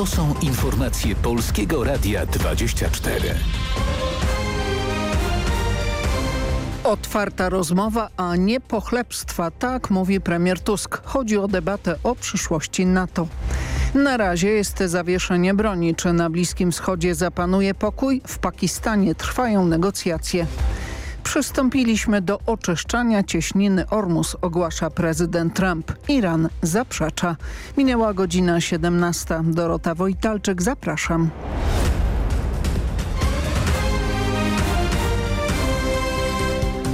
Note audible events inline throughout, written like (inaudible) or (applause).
To są informacje Polskiego Radia 24. Otwarta rozmowa, a nie pochlebstwa. Tak mówi premier Tusk. Chodzi o debatę o przyszłości NATO. Na razie jest zawieszenie broni. Czy na Bliskim Wschodzie zapanuje pokój? W Pakistanie trwają negocjacje. Przystąpiliśmy do oczyszczania cieśniny Ormus, ogłasza prezydent Trump. Iran zaprzecza. Minęła godzina 17. Dorota Wojtalczyk, zapraszam.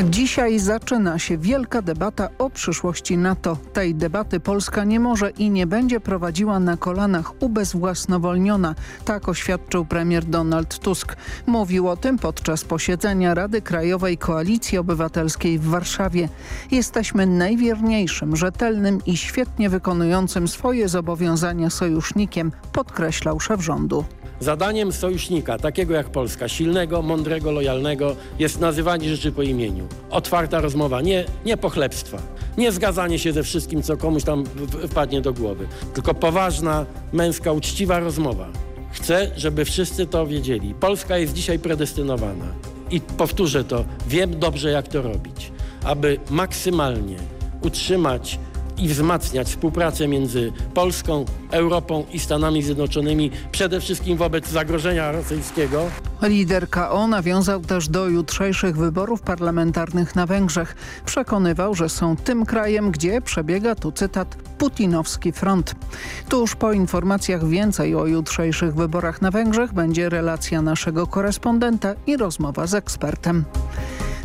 Dzisiaj zaczyna się wielka debata o przyszłości NATO. Tej debaty Polska nie może i nie będzie prowadziła na kolanach ubezwłasnowolniona. Tak oświadczył premier Donald Tusk. Mówił o tym podczas posiedzenia Rady Krajowej Koalicji Obywatelskiej w Warszawie. Jesteśmy najwierniejszym, rzetelnym i świetnie wykonującym swoje zobowiązania sojusznikiem, podkreślał szef rządu. Zadaniem sojusznika, takiego jak Polska, silnego, mądrego, lojalnego, jest nazywanie rzeczy po imieniu. Otwarta rozmowa, nie, nie pochlebstwa, nie zgadzanie się ze wszystkim, co komuś tam wpadnie do głowy, tylko poważna, męska, uczciwa rozmowa. Chcę, żeby wszyscy to wiedzieli. Polska jest dzisiaj predestynowana. I powtórzę to, wiem dobrze, jak to robić, aby maksymalnie utrzymać i wzmacniać współpracę między Polską, Europą i Stanami Zjednoczonymi, przede wszystkim wobec zagrożenia rosyjskiego. Lider KO nawiązał też do jutrzejszych wyborów parlamentarnych na Węgrzech. Przekonywał, że są tym krajem, gdzie przebiega, tu cytat, putinowski front. Tuż po informacjach więcej o jutrzejszych wyborach na Węgrzech będzie relacja naszego korespondenta i rozmowa z ekspertem.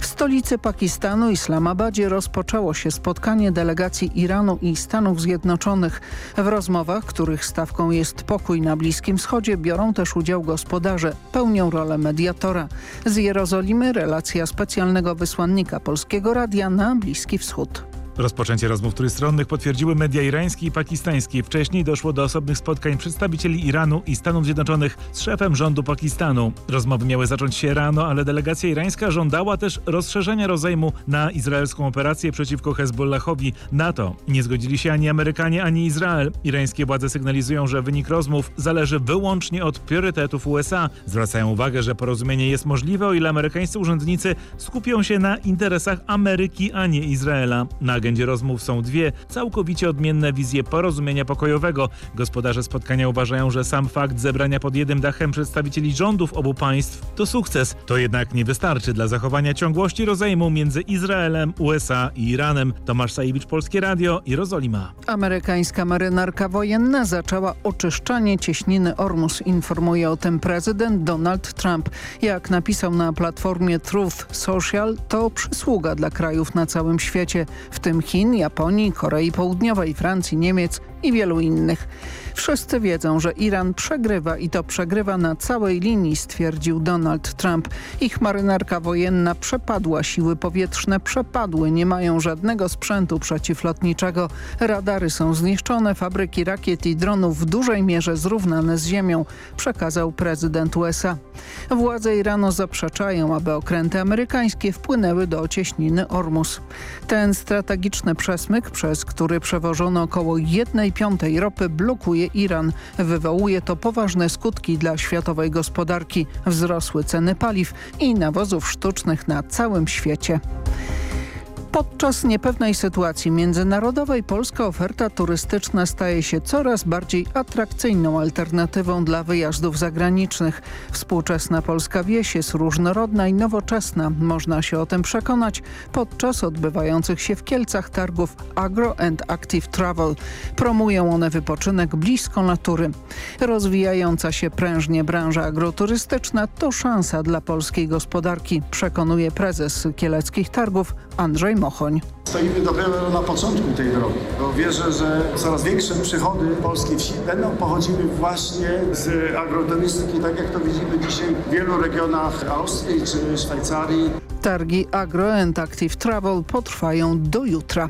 W stolicy Pakistanu, Islamabadzie, rozpoczęło się spotkanie delegacji Iranu i Stanów Zjednoczonych. W rozmowach, których stawką jest pokój na Bliskim Wschodzie, biorą też udział gospodarze, pełnią rolę mediatora. Z Jerozolimy relacja specjalnego wysłannika Polskiego Radia na Bliski Wschód. Rozpoczęcie rozmów trójstronnych potwierdziły media irańskie i pakistańskie. Wcześniej doszło do osobnych spotkań przedstawicieli Iranu i Stanów Zjednoczonych z szefem rządu Pakistanu. Rozmowy miały zacząć się rano, ale delegacja irańska żądała też rozszerzenia rozejmu na izraelską operację przeciwko Hezbollahowi NATO. Nie zgodzili się ani Amerykanie, ani Izrael. Irańskie władze sygnalizują, że wynik rozmów zależy wyłącznie od priorytetów USA. Zwracają uwagę, że porozumienie jest możliwe, o ile amerykańscy urzędnicy skupią się na interesach Ameryki, a nie Izraela. Na agendzie rozmów są dwie całkowicie odmienne wizje porozumienia pokojowego. Gospodarze spotkania uważają, że sam fakt zebrania pod jednym dachem przedstawicieli rządów obu państw to sukces. To jednak nie wystarczy dla zachowania ciągłości rozejmu między Izraelem, USA i Iranem. Tomasz Sajewicz, Polskie Radio, Jerozolima. Amerykańska marynarka wojenna zaczęła oczyszczanie cieśniny Ormus. Informuje o tym prezydent Donald Trump. Jak napisał na platformie Truth Social, to przysługa dla krajów na całym świecie, w tym tym Chin, Japonii, Korei Południowej, Francji, Niemiec i wielu innych. Wszyscy wiedzą, że Iran przegrywa i to przegrywa na całej linii, stwierdził Donald Trump. Ich marynarka wojenna przepadła, siły powietrzne przepadły, nie mają żadnego sprzętu przeciwlotniczego. Radary są zniszczone, fabryki rakiet i dronów w dużej mierze zrównane z ziemią, przekazał prezydent USA. Władze Iranu zaprzeczają, aby okręty amerykańskie wpłynęły do cieśniny Ormus. Ten strategiczny przesmyk, przez który przewożono około jednej piątej ropy blokuje Iran. Wywołuje to poważne skutki dla światowej gospodarki. Wzrosły ceny paliw i nawozów sztucznych na całym świecie. Podczas niepewnej sytuacji międzynarodowej polska oferta turystyczna staje się coraz bardziej atrakcyjną alternatywą dla wyjazdów zagranicznych. Współczesna polska wieś jest różnorodna i nowoczesna. Można się o tym przekonać podczas odbywających się w Kielcach targów Agro and Active Travel. Promują one wypoczynek blisko natury. Rozwijająca się prężnie branża agroturystyczna to szansa dla polskiej gospodarki, przekonuje prezes kieleckich targów Andrzej Mochoń. Stoimy dopiero na początku tej drogi, bo wierzę, że coraz większe przychody polskiej wsi będą pochodziły właśnie z agroturystyki, tak jak to widzimy dzisiaj w wielu regionach Austrii czy Szwajcarii. Targi Agro and Active Travel potrwają do jutra.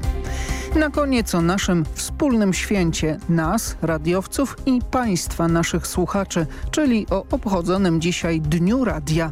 Na koniec o naszym wspólnym święcie nas, radiowców i państwa naszych słuchaczy, czyli o obchodzonym dzisiaj Dniu Radia.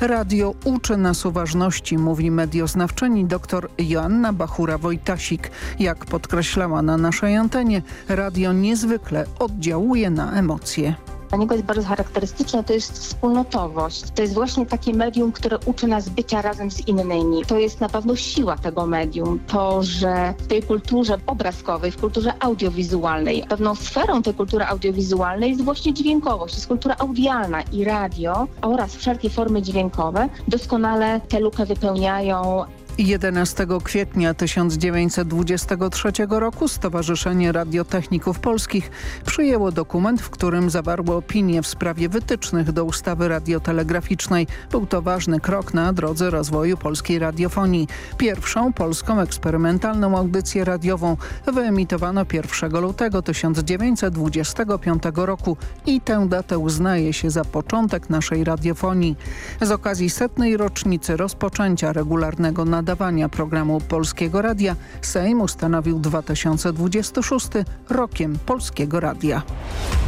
Radio uczy nas uważności, mówi medioznawczyni dr Joanna Bachura-Wojtasik. Jak podkreślała na naszej antenie, radio niezwykle oddziałuje na emocje. Dla niego jest bardzo charakterystyczne, to jest wspólnotowość. To jest właśnie takie medium, które uczy nas bycia razem z innymi. To jest na pewno siła tego medium. To, że w tej kulturze obrazkowej, w kulturze audiowizualnej, pewną sferą tej kultury audiowizualnej jest właśnie dźwiękowość, jest kultura audialna i radio oraz wszelkie formy dźwiękowe doskonale tę lukę wypełniają 11 kwietnia 1923 roku Stowarzyszenie Radiotechników Polskich przyjęło dokument, w którym zawarło opinie w sprawie wytycznych do ustawy radiotelegraficznej. Był to ważny krok na drodze rozwoju polskiej radiofonii. Pierwszą polską eksperymentalną audycję radiową wyemitowano 1 lutego 1925 roku i tę datę uznaje się za początek naszej radiofonii. Z okazji setnej rocznicy rozpoczęcia regularnego nadawania programu Polskiego Radia Sejm ustanowił 2026 rokiem Polskiego Radia.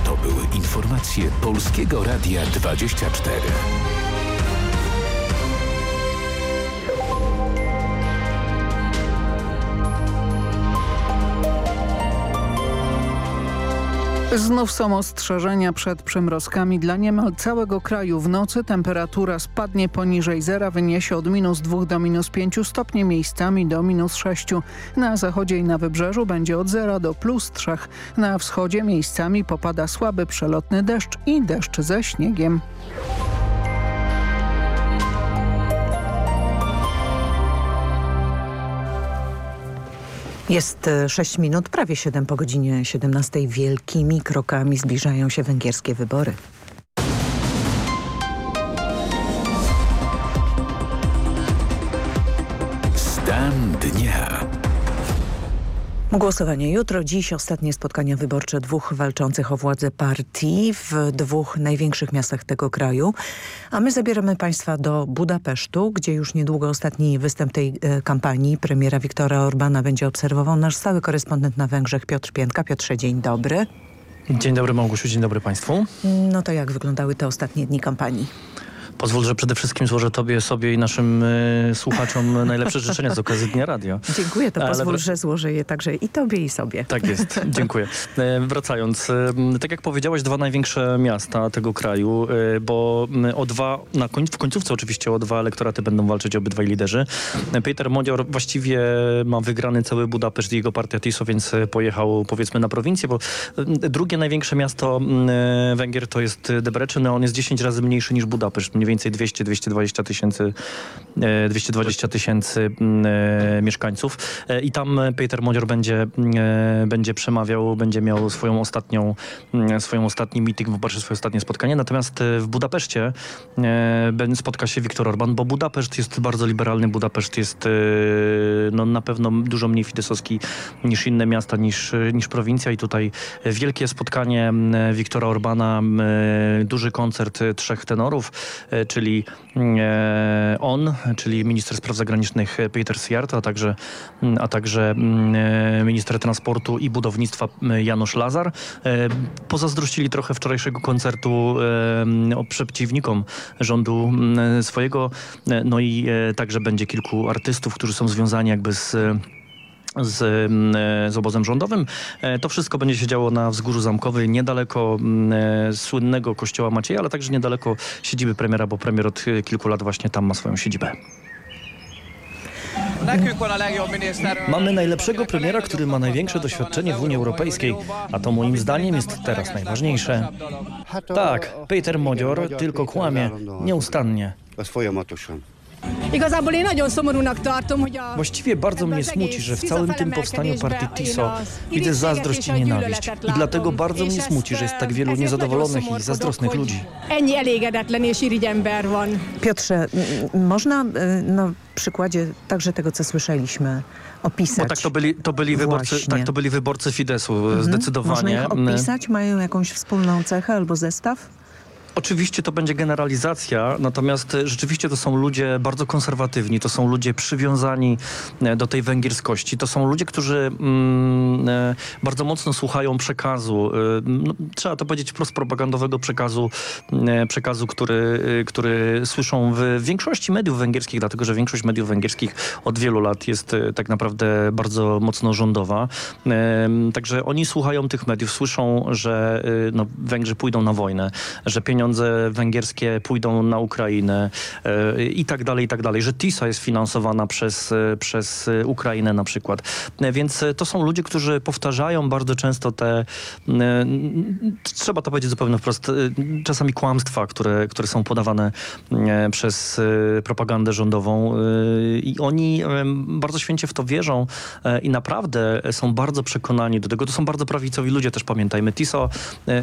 To były informacje Polskiego Radia 24. Znów są ostrzeżenia przed przymrozkami dla niemal całego kraju. W nocy temperatura spadnie poniżej zera, wyniesie od minus 2 do minus 5 stopni, miejscami do minus 6. Na zachodzie i na wybrzeżu będzie od zera do plus 3. Na wschodzie miejscami popada słaby przelotny deszcz i deszcz ze śniegiem. Jest 6 minut, prawie 7 po godzinie 17. Wielkimi krokami zbliżają się węgierskie wybory. Stan dnia. Głosowanie jutro, dziś ostatnie spotkania wyborcze dwóch walczących o władzę partii w dwóch największych miastach tego kraju. A my zabieramy Państwa do Budapesztu, gdzie już niedługo ostatni występ tej e, kampanii premiera Viktora Orbana będzie obserwował nasz stały korespondent na Węgrzech Piotr Piętka. Piotrze, dzień dobry. Dzień dobry Małgosiu, dzień dobry Państwu. No to jak wyglądały te ostatnie dni kampanii? Pozwól, że przede wszystkim złożę Tobie, sobie i naszym y, słuchaczom najlepsze życzenia z okazji Dnia Radio. Dziękuję, to Ale pozwól, wr- że złożę je także i Tobie i sobie. Tak jest, (laughs) dziękuję. E, wracając, e, tak jak powiedziałaś, dwa największe miasta tego kraju, bo o dwa, na koń, w końcówce oczywiście o dwa elektoraty będą walczyć obydwaj liderzy. Peter Modior właściwie ma wygrany cały Budapeszt i jego partia TISO, więc pojechał powiedzmy na prowincję, bo drugie największe miasto Węgier to jest Debrecen, a on jest 10 razy mniejszy niż Budapeszt, mniej więcej 200-220 tysięcy e, 220 tysięcy mm, e, mieszkańców. E, i tam e, Peter Modior będzie, e, będzie przemawiał, będzie miał swoją ostatnią, mm, swoją ostatni meeting, wybaczy swoje ostatnie spotkanie. Natomiast e, w Budapeszcie e, spotka się Viktor Orban, bo Budapeszt jest bardzo liberalny, Budapeszt jest e, no, na pewno dużo mniej fidesowski niż inne miasta, niż, niż prowincja. I tutaj wielkie spotkanie Viktora Orbana, duży koncert e, trzech tenorów, e, czyli e, on, czyli minister spraw zagranicznych e, Peter Siart, a także, m, a także m, e, minister transportu i budownictwa Janusz Lazar. E, Pozazdrościli trochę wczorajszego koncertu e, o przeciwnikom rządu m, swojego, e, no i e, także będzie kilku artystów, którzy są związani jakby z e, z, mm, e, z obozem rządowym. E, To wszystko będzie się działo na Wzgórzu Zamkowej, niedaleko mm, e, słynnego kościoła Macieja, ale także niedaleko siedziby premiera, bo premier od kilku lat właśnie tam ma swoją siedzibę. Mamy najlepszego premiera, który ma największe doświadczenie w Unii Europejskiej, a to moim zdaniem jest teraz najważniejsze. Tak, Peter Modior tylko kłamie, nieustannie. az folyamatosan. Właściwie bardzo mnie smuci, że w całym tym powstaniu partii TISO widzę zazdrość i nienawiść. I dlatego bardzo mnie smuci, że jest tak wielu niezadowolonych i zazdrosnych ludzi. Piotrze, można y, na przykładzie także tego, co słyszeliśmy, opisać Bo tak to byli, to byli wyborcy, tak to byli wyborcy Fidesu, Mhm. zdecydowanie. Można ich opisać? Mają jakąś wspólną cechę albo zestaw? Oczywiście to będzie generalizacja, natomiast rzeczywiście to są ludzie bardzo konserwatywni, to są ludzie przywiązani e, do tej węgierskości, to są ludzie, którzy mm, e, bardzo mocno słuchają przekazu, e, no, trzeba to powiedzieć wprost propagandowego przekazu, przekazu, który, który słyszą w większości mediów węgierskich, dlatego że większość mediów węgierskich od wielu lat jest tak naprawdę bardzo mocno rządowa. Także oni słuchają tych mediów, słyszą, że no, Węgrzy pójdą na wojnę, że pieniądze pieniądze węgierskie pójdą na Ukrainę e, i tak dalej, i tak dalej, że TISA jest finansowana przez, e, przez Ukrainę na przykład. E, więc to są ludzie, którzy powtarzają bardzo często te, trzeba to powiedzieć zupełnie wprost, czasami kłamstwa, które, które są podawane przez propagandę rządową i oni bardzo święcie w to wierzą i naprawdę są bardzo przekonani do tego. To są bardzo prawicowi ludzie też, pamiętajmy. TISO,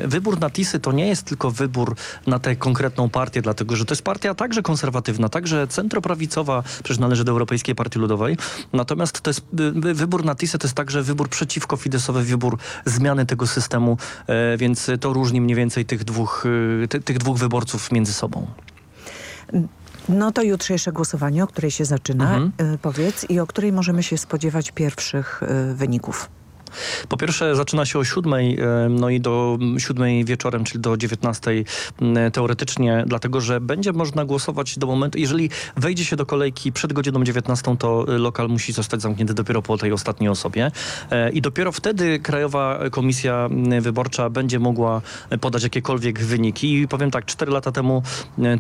wybór na TISy to nie jest tylko wybór na tę konkretną partię, dlatego że to jest partia także konserwatywna, także centroprawicowa, przecież należy do Europejskiej Partii Ludowej. Natomiast to jest y, wybór na TISę to jest także wybór przeciwko Fidesowi, wybór zmiany tego systemu, e, więc to różni mniej więcej tych dwóch, y, ty, tych dwóch wyborców między sobą. No to jutrzejsze głosowanie, o której się zaczyna, mhm. Y, powiedz, i o której możemy się spodziewać pierwszych wyników. Po pierwsze zaczyna się o siódmej, no i do siódmej wieczorem, czyli do dziewiętnastej teoretycznie, dlatego że będzie można głosować do momentu, jeżeli wejdzie się do kolejki przed godziną 19, to lokal musi zostać zamknięty dopiero po tej ostatniej osobie. E, i dopiero wtedy Krajowa Komisja Wyborcza będzie mogła podać jakiekolwiek wyniki. I powiem tak, cztery lata temu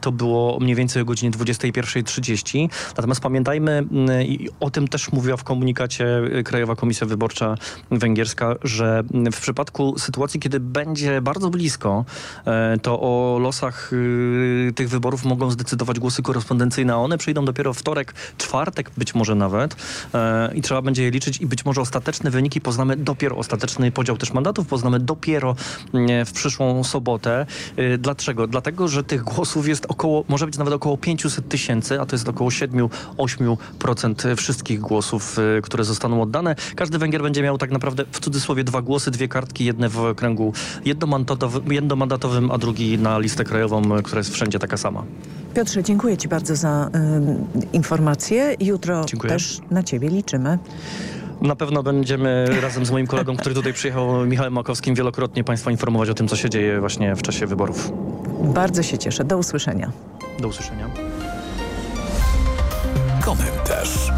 to było mniej więcej o godzinie 21.30, natomiast pamiętajmy i o tym też mówiła w komunikacie Krajowa Komisja Wyborcza węgierska, że w przypadku sytuacji, kiedy będzie bardzo blisko, e, to o losach y, tych wyborów mogą zdecydować głosy korespondencyjne, a one przyjdą dopiero wtorek, czwartek być może nawet e, i trzeba będzie je liczyć i być może ostateczne wyniki poznamy dopiero, ostateczny podział też mandatów poznamy dopiero w przyszłą sobotę. E, dlaczego? Dlatego, że tych głosów jest około, może być nawet około 500 tysięcy, a to jest około 7-8% wszystkich głosów, które zostaną oddane. Każdy Węgier będzie miał tak naprawdę naprawdę w cudzysłowie dwa głosy, dwie kartki, jedne w okręgu jednomandatowym, a drugi na listę krajową, która jest wszędzie taka sama. Piotrze, dziękuję Ci bardzo za y, informacje. Jutro dziękuję. też na Ciebie liczymy. Na pewno będziemy razem z moim kolegą, który tutaj przyjechał, Michałem Makowskim, wielokrotnie Państwa informować o tym, co się dzieje właśnie w czasie wyborów. Bardzo się cieszę. Do usłyszenia. Do usłyszenia. Komentarz.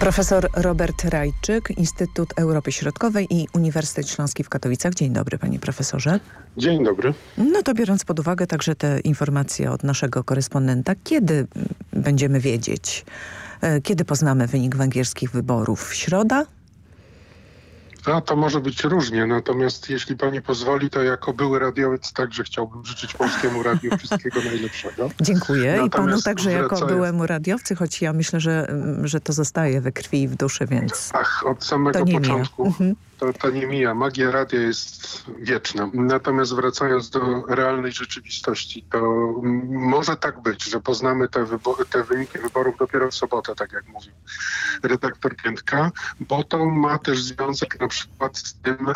Profesor Robert Rajczyk, Instytut Europy Środkowej i Uniwersytet Śląski w Katowicach. Dzień dobry panie profesorze. Dzień dobry. No to biorąc pod uwagę także te informacje od naszego korespondenta, kiedy będziemy wiedzieć, e, kiedy poznamy wynik węgierskich wyborów? Środa? A to może być różnie, natomiast jeśli pani pozwoli, to jako były radiowiec także chciałbym życzyć Polskiemu Radiu wszystkiego (laughs) najlepszego. Dziękuję natomiast i panu także jako byłemu radiowcy, choć ja myślę, że, że to zostaje we krwi i w duszy, więc Ach, od samego początku. Mhm to, to nie mija. Magia radia jest wieczna. Natomiast wracając do realnej rzeczywistości, to może tak być, że poznamy te, te wyniki wyborów dopiero w sobotę, tak jak mówił redaktor Piętka, bo to ma też związek na przykład z tym,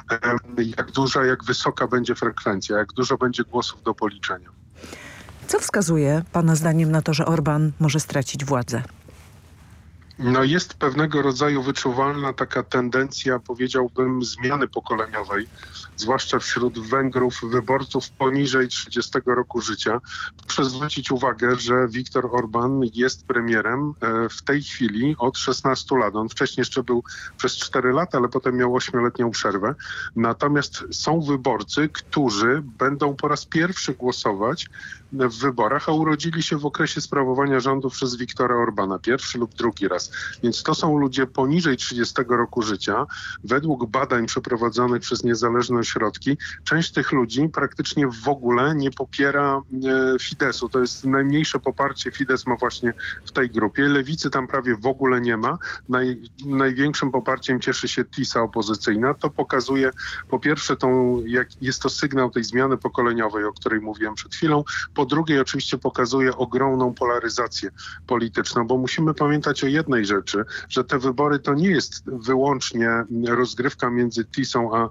jak duża, jak wysoka będzie frekwencja, jak dużo będzie głosów do policzenia. Co wskazuje Pana zdaniem na to, że Orban może stracić władzę? No jest pewnego rodzaju wyczuwalna taka tendencja, powiedziałbym, zmiany pokoleniowej, zwłaszcza wśród Węgrów, wyborców poniżej 30 roku życia. Proszę zwrócić uwagę, że Viktor Orban jest premierem e, w tej chwili od 16 lat. On wcześniej jeszcze był przez 4 lata, ale potem miał 8-letnią przerwę. Natomiast są wyborcy, którzy będą po raz pierwszy głosować w wyborach, a urodzili się w okresie sprawowania rządu przez Viktora Orbana, pierwszy lub drugi raz. Więc to są ludzie poniżej 30 roku życia. Według badań przeprowadzonych przez niezależne ośrodki, część tych ludzi praktycznie w ogóle nie popiera e, Fidesu. To jest najmniejsze poparcie Fides ma właśnie w tej grupie. Lewicy tam prawie w ogóle nie ma. Naj, największym poparciem cieszy się TISA opozycyjna. To pokazuje po pierwsze tą, jak jest to sygnał tej zmiany pokoleniowej, o której mówiłem przed chwilą. Po po drugie oczywiście pokazuje ogromną polaryzację polityczną, bo musimy pamiętać o jednej rzeczy, że te wybory to nie jest wyłącznie rozgrywka między TISą a,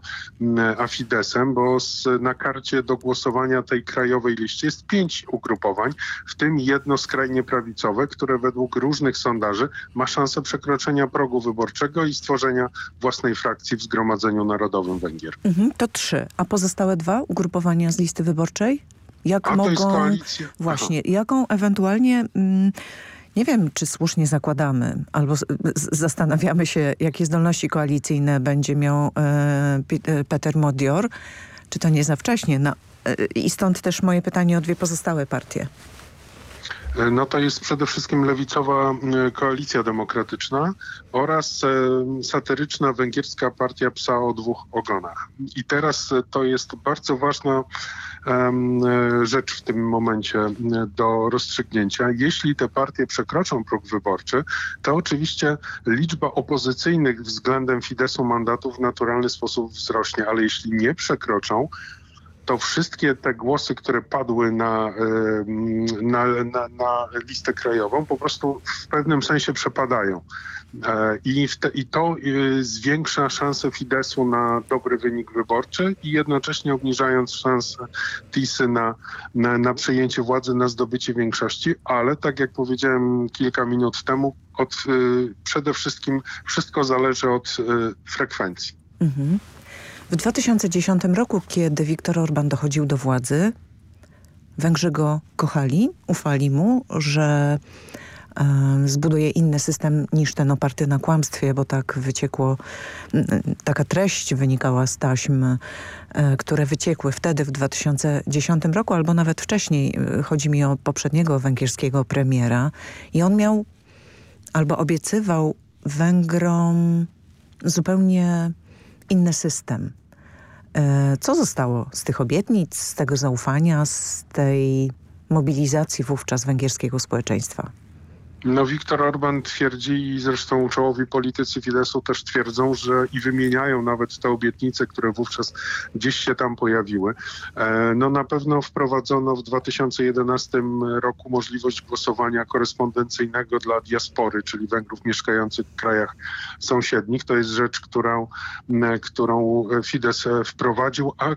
a Fidesem, bo z, na karcie do głosowania tej krajowej liście jest pięć ugrupowań, w tym jedno skrajnie prawicowe, które według różnych sondaży ma szansę przekroczenia progu wyborczego i stworzenia własnej frakcji w Zgromadzeniu Narodowym Węgier. Mhm, to trzy. A pozostałe dwa ugrupowania z listy wyborczej? Jak A mogą... Właśnie, jaką ewentualnie... Mm, nie wiem, czy słusznie zakładamy, albo zastanawiamy się, jakie zdolności koalicyjne będzie miał e, Peter Modior. Czy to nie za wcześnie? No, e, I stąd też moje pytanie o dwie pozostałe partie. E, no to jest przede wszystkim lewicowa koalicja demokratyczna oraz e, satyryczna węgierska partia psa o dwóch ogonach. I teraz to jest bardzo ważna rzecz w tym momencie do rozstrzygnięcia. Jeśli te partie przekroczą próg wyborczy, to oczywiście liczba opozycyjnych względem Fidesu mandatów w naturalny sposób wzrośnie, ale jeśli nie przekroczą, to wszystkie te głosy, które padły na, na, na, na listę krajową, po prostu w pewnym sensie przepadają. E, I, te, I, to y, zwiększa szanse Fidesu na dobry wynik wyborczy i jednocześnie obniżając szanse TISy na, na, na przejęcie władzy, na zdobycie większości, ale tak jak powiedziałem kilka minut temu, od, y, przede wszystkim wszystko zależy od y, frekwencji. Mhm. W 2010 roku, kiedy Viktor Orban dochodził do władzy, Węgrzy go kochali, ufali mu, że zbuduje inny system niż ten oparty na kłamstwie, bo tak wyciekło, taka treść wynikała z taśm, e, które wyciekły wtedy w 2010 roku, albo nawet wcześniej. E, chodzi mi o poprzedniego węgierskiego premiera i on miał albo obiecywał Węgrom zupełnie inny system. E, co zostało z tych obietnic, z tego zaufania, z tej mobilizacji wówczas węgierskiego społeczeństwa? No Viktor Orban twierdzi i zresztą czołowi politycy Fidesu też twierdzą, że i wymieniają nawet te obietnice, które wówczas gdzieś się tam pojawiły. E, no na pewno wprowadzono w 2011 roku możliwość głosowania korespondencyjnego dla diaspory, czyli Węgrów mieszkających w krajach sąsiednich. To jest rzecz, którą, którą Fidesz wprowadził, a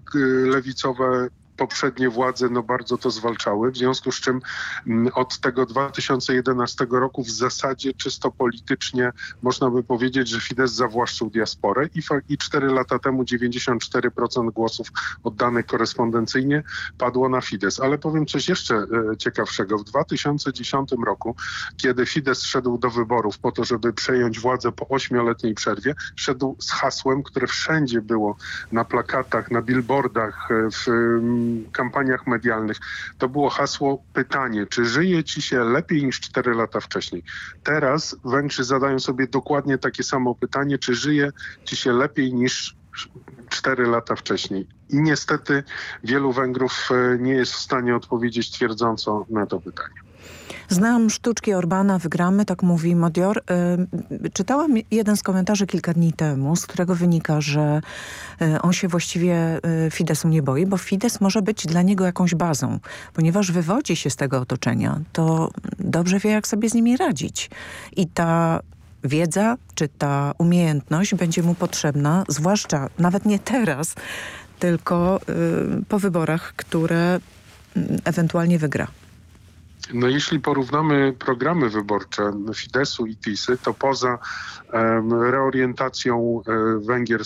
lewicowe poprzednie władze no bardzo to zwalczały, w związku z czym mm, od tego 2011 roku w zasadzie czysto politycznie można by powiedzieć, że Fidesz zawłaszczył diasporę i, i 4 lata temu 94% głosów oddanych korespondencyjnie padło na Fidesz. Ale powiem coś jeszcze e, ciekawszego. W 2010 roku, kiedy Fidesz szedł do wyborów po to, żeby przejąć władzę po ośmioletniej przerwie, szedł z hasłem, które wszędzie było na plakatach, na billboardach, e, w kampaniach medialnych, to było hasło pytanie, czy żyje ci się lepiej niż 4 lata wcześniej. Teraz Węgrzy zadają sobie dokładnie takie samo pytanie, czy żyje ci się lepiej niż 4 lata wcześniej. I niestety wielu Węgrów e, nie jest w stanie odpowiedzieć twierdząco na to pytanie. Znam sztuczki Orbana, wygramy, tak mówi Modior. Czytałam jeden z komentarzy kilka dni temu, z którego wynika, że y, on się właściwie y, Fidesu nie boi, bo Fides może być dla niego jakąś bazą. Ponieważ wywodzi się z tego otoczenia, to dobrze wie, jak sobie z nimi radzić. I ta wiedza, czy ta umiejętność będzie mu potrzebna, zwłaszcza nawet nie teraz, tylko y, po wyborach, które mm, ewentualnie wygra. No jeśli porównamy programy wyborcze Fidesu i TISy, to poza reorientacją um, Węgier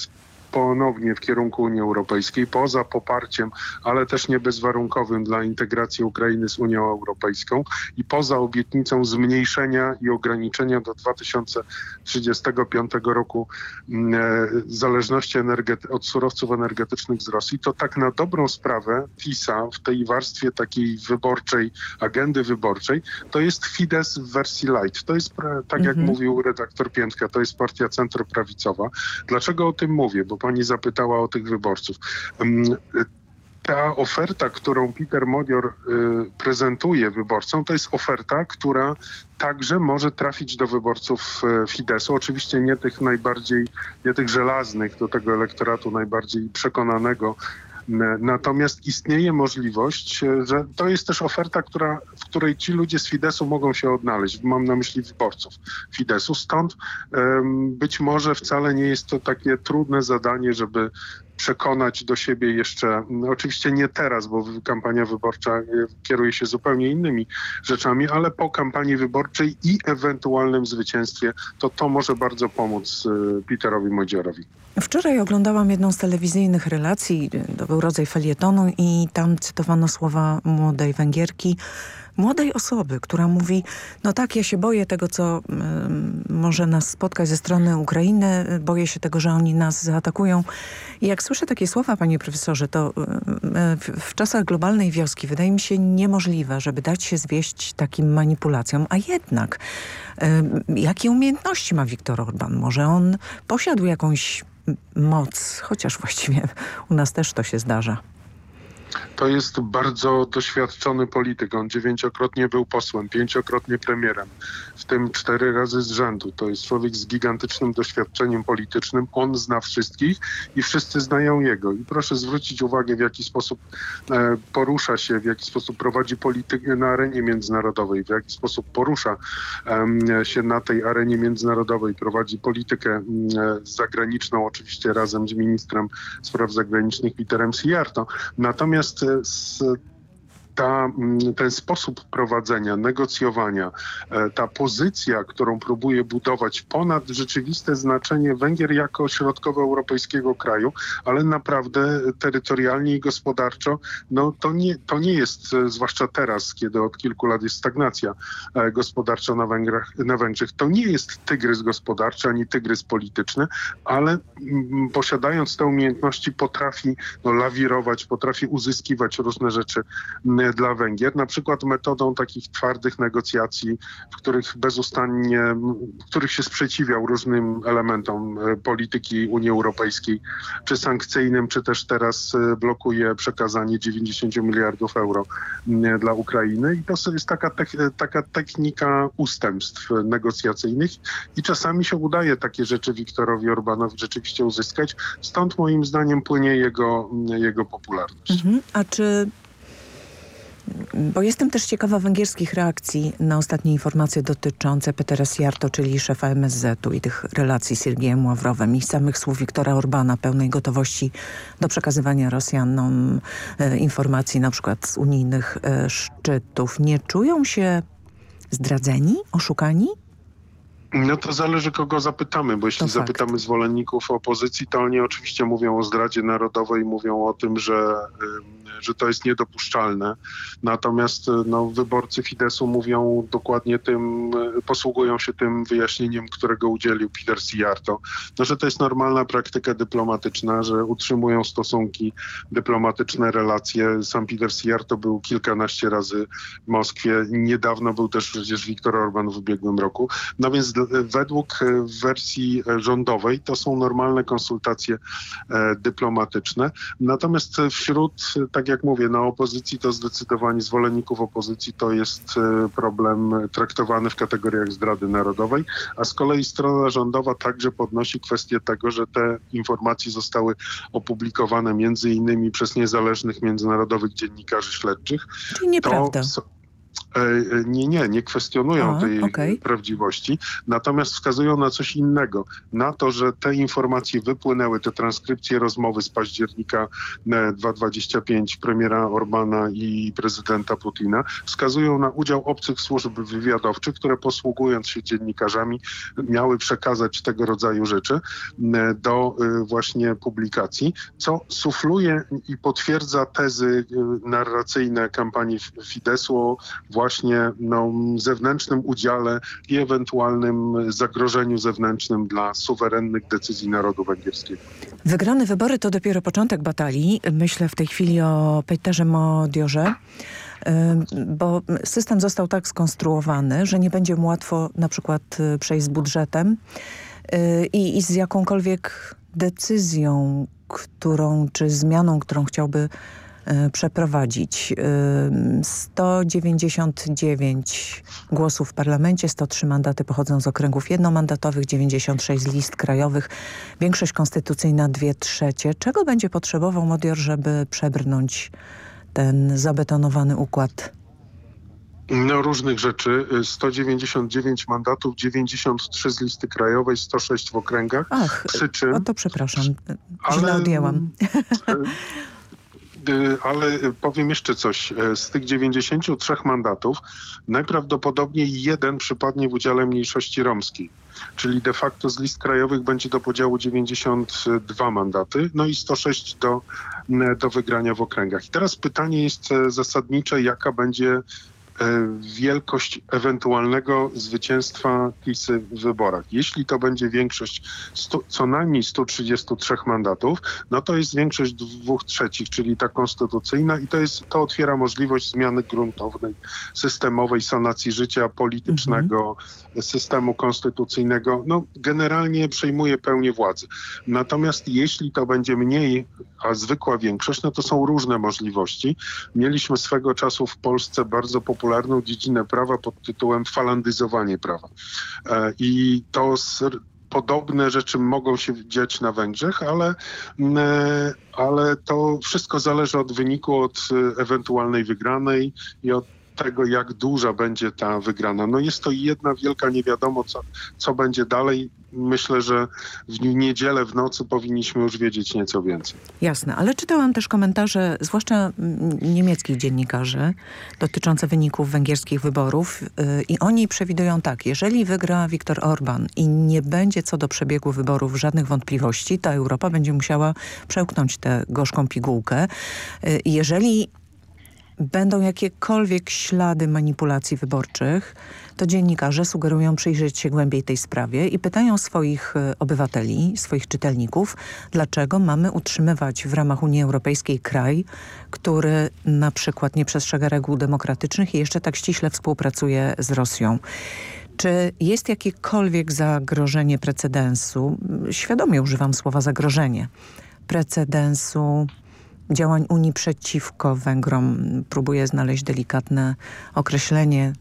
ponownie w kierunku Unii Europejskiej, poza poparciem, ale też nie bezwarunkowym dla integracji Ukrainy z Unią Europejską i poza obietnicą zmniejszenia i ograniczenia do 2035 roku mm, e, zależności od surowców energetycznych z Rosji, to tak na dobrą sprawę TISA w tej warstwie takiej wyborczej, agendy wyborczej, to jest Fidesz w wersji light. To jest, tak jak mhm. mówił redaktor Piętka, to jest partia centroprawicowa. Dlaczego o tym mówię? Bo pani zapytała o tych wyborców. Ta oferta, którą Peter Modior y, prezentuje wyborcom, to jest oferta, która także może trafić do wyborców y, Fidesu. Oczywiście nie tych najbardziej, nie tych żelaznych, do tego elektoratu najbardziej przekonanego Natomiast istnieje możliwość, że to jest też oferta, która, w której ci ludzie z Fidesu mogą się odnaleźć. Mam na myśli wyborców Fidesu. Stąd być może wcale nie jest to takie trudne zadanie, żeby przekonać do siebie jeszcze, no oczywiście nie teraz, bo kampania wyborcza e, kieruje się zupełnie innymi rzeczami, ale po kampanii wyborczej i ewentualnym zwycięstwie, to to może bardzo pomóc e, Peterowi Modziorowi. Wczoraj oglądałam jedną z telewizyjnych relacji, to był rodzaj felietonu i tam cytowano słowa młodej Węgierki, młodej osoby, która mówi, no tak, ja się boję tego, co y, może nas spotkać ze strony Ukrainy, boję się tego, że oni nas zaatakują. I jak słyszę takie słowa, panie profesorze, to y, w, w czasach globalnej wioski wydaje mi się niemożliwe, żeby dać się zwieść takim manipulacjom, a jednak y, jakie umiejętności ma Viktor Orban? Może on posiadł jakąś moc, chociaż właściwie u nas też to się zdarza. To jest bardzo doświadczony polityk. On dziewięciokrotnie był posłem, pięciokrotnie premierem, w tym cztery razy z rzędu. To jest człowiek z gigantycznym doświadczeniem politycznym. On zna wszystkich i wszyscy znają jego. I proszę zwrócić uwagę, w jaki sposób e, porusza się, w jaki sposób prowadzi politykę na arenie międzynarodowej, w jaki sposób porusza się na tej arenie międzynarodowej, prowadzi politykę e, zagraniczną, oczywiście razem z ministrem spraw zagranicznych Peterem Sijarto. Natomiast Natomiast z ta, mm, ten sposób prowadzenia, negocjowania, e, ta pozycja, którą próbuje budować ponad rzeczywiste znaczenie Węgier jako środkowoeuropejskiego kraju, ale naprawdę terytorialnie i gospodarczo, no to nie, to nie jest, e, zwłaszcza teraz, kiedy od kilku lat jest stagnacja e, gospodarcza na, Węgrach, na Węgrzech, to nie jest tygrys gospodarczy ani tygrys polityczny, ale mm, posiadając te umiejętności potrafi no, lawirować, potrafi uzyskiwać różne rzeczy dla Węgier, na przykład metodą takich twardych negocjacji, w których bezustannie, w których się sprzeciwiał różnym elementom e, polityki Unii Europejskiej, czy sankcyjnym, czy też teraz e, blokuje przekazanie 90 miliardów euro dla Ukrainy. I to jest taka, taka technika ustępstw negocjacyjnych i czasami się udaje takie rzeczy Wiktorowi Orbanowi rzeczywiście uzyskać. Stąd moim zdaniem płynie jego, jego popularność. Mhm. A czy bo jestem też ciekawa węgierskich reakcji na ostatnie informacje dotyczące Petera Siarto, czyli szefa MSZ-u i tych relacji z Siergiejem Ławrowem i samych słów Wiktora Orbana, pełnej gotowości do przekazywania Rosjanom e, informacji na przykład z unijnych e, szczytów. Nie czują się zdradzeni, oszukani? No to zależy kogo zapytamy, bo jeśli zapytamy zwolenników opozycji, to oni oczywiście mówią o zdradzie narodowej, mówią o tym, że że to jest niedopuszczalne. Natomiast no, wyborcy Fidesu mówią dokładnie tym, posługują się tym wyjaśnieniem, którego udzielił Peter Sijarto, no, że to jest normalna praktyka dyplomatyczna, że utrzymują stosunki dyplomatyczne, relacje. Sam Peter Sijarto był kilkanaście razy w Moskwie. Niedawno był też przecież Viktor Orban w ubiegłym roku. No więc według wersji rządowej to są normalne konsultacje e, dyplomatyczne. Natomiast wśród tak jak mówię, na opozycji to zdecydowanie zwolenników opozycji to jest e, problem traktowany w kategoriach zdrady narodowej, a z kolei strona rządowa także podnosi kwestię tego, że te informacje zostały opublikowane między innymi przez niezależnych międzynarodowych dziennikarzy śledczych. Czyli nieprawda. To, E, e, nie, nie, nie kwestionują A, tej okay. prawdziwości, natomiast wskazują na coś innego. Na to, że te informacje wypłynęły, te transkrypcje rozmowy z października 2025 e, premiera Orbana i prezydenta Putina wskazują na udział obcych służb wywiadowczych, które posługując się dziennikarzami miały przekazać tego rodzaju rzeczy do właśnie publikacji, co sufluje i potwierdza tezy narracyjne kampanii Fidesu o właśnie no, zewnętrznym udziale i ewentualnym zagrożeniu zewnętrznym dla suwerennych decyzji narodu węgierskiego. Wygrane wybory to dopiero początek batalii. Myślę w tej chwili o Peterze Modiorze bo system został tak skonstruowany, że nie będzie mu łatwo na przykład y, przejść z budżetem y, i, i z jakąkolwiek decyzją, którą, czy zmianą, którą chciałby przeprowadzić. 199 głosów w parlamencie, 103 mandaty pochodzą z okręgów jednomandatowych, 96 z list krajowych, większość konstytucyjna dwie trzecie. Czego będzie potrzebował Modior, żeby przebrnąć ten zabetonowany układ no, różnych rzeczy. 199 mandatów, 93 z listy krajowej, 106 w okręgach. Ach, przy czym, o to przepraszam, źle odjęłam. (laughs) Y, ale powiem jeszcze coś. Z tych 93 mandatów najprawdopodobniej jeden przypadnie w udziale mniejszości romskiej. Czyli de facto z list krajowych będzie do podziału 92 mandaty, no i 106 do, do wygrania w okręgach. I teraz pytanie jest e, zasadnicze, jaka będzie E, wielkość ewentualnego zwycięstwa PiSy w wyborach. Jeśli to będzie większość stu, co najmniej 133 mandatów, no to jest większość dwóch trzecich, czyli ta konstytucyjna i to, jest, to otwiera możliwość zmiany gruntownej, systemowej, sanacji życia politycznego, mhm. systemu konstytucyjnego. No generalnie przejmuje pełnię władzy. Natomiast jeśli to będzie mniej, a zwykła większość, no to są różne możliwości. Mieliśmy swego czasu w Polsce bardzo popularny popularną dziedzinę prawa pod tytułem falandyzowanie prawa. E, I to podobne rzeczy mogą się dziać na Węgrzech, ale, e, ale to wszystko zależy od wyniku, od e, ewentualnej wygranej i od tego, jak duża będzie ta wygrana. No jest to jedna wielka niewiadomo, co, co będzie dalej. Myślę, że w niedzielę w nocy powinniśmy już wiedzieć nieco więcej. Jasne, ale czytałam też komentarze, zwłaszcza niemieckich dziennikarzy, dotyczące wyników węgierskich wyborów yy, i oni przewidują tak, jeżeli wygra Viktor Orban i nie będzie co do przebiegu wyborów żadnych wątpliwości, ta Europa będzie musiała przełknąć tę gorzką pigułkę. Yy, jeżeli będą jakiekolwiek ślady manipulacji wyborczych, to dziennikarze sugerują przyjrzeć się głębiej tej sprawie i pytają swoich e, obywateli, swoich czytelników, dlaczego mamy utrzymywać w ramach Unii Europejskiej kraj, który na przykład nie przestrzega reguł demokratycznych i jeszcze tak ściśle współpracuje z Rosją. Czy jest jakiekolwiek zagrożenie precedensu, świadomie używam słowa zagrożenie, precedensu działań Unii przeciwko Węgrom. Próbuję znaleźć delikatne określenie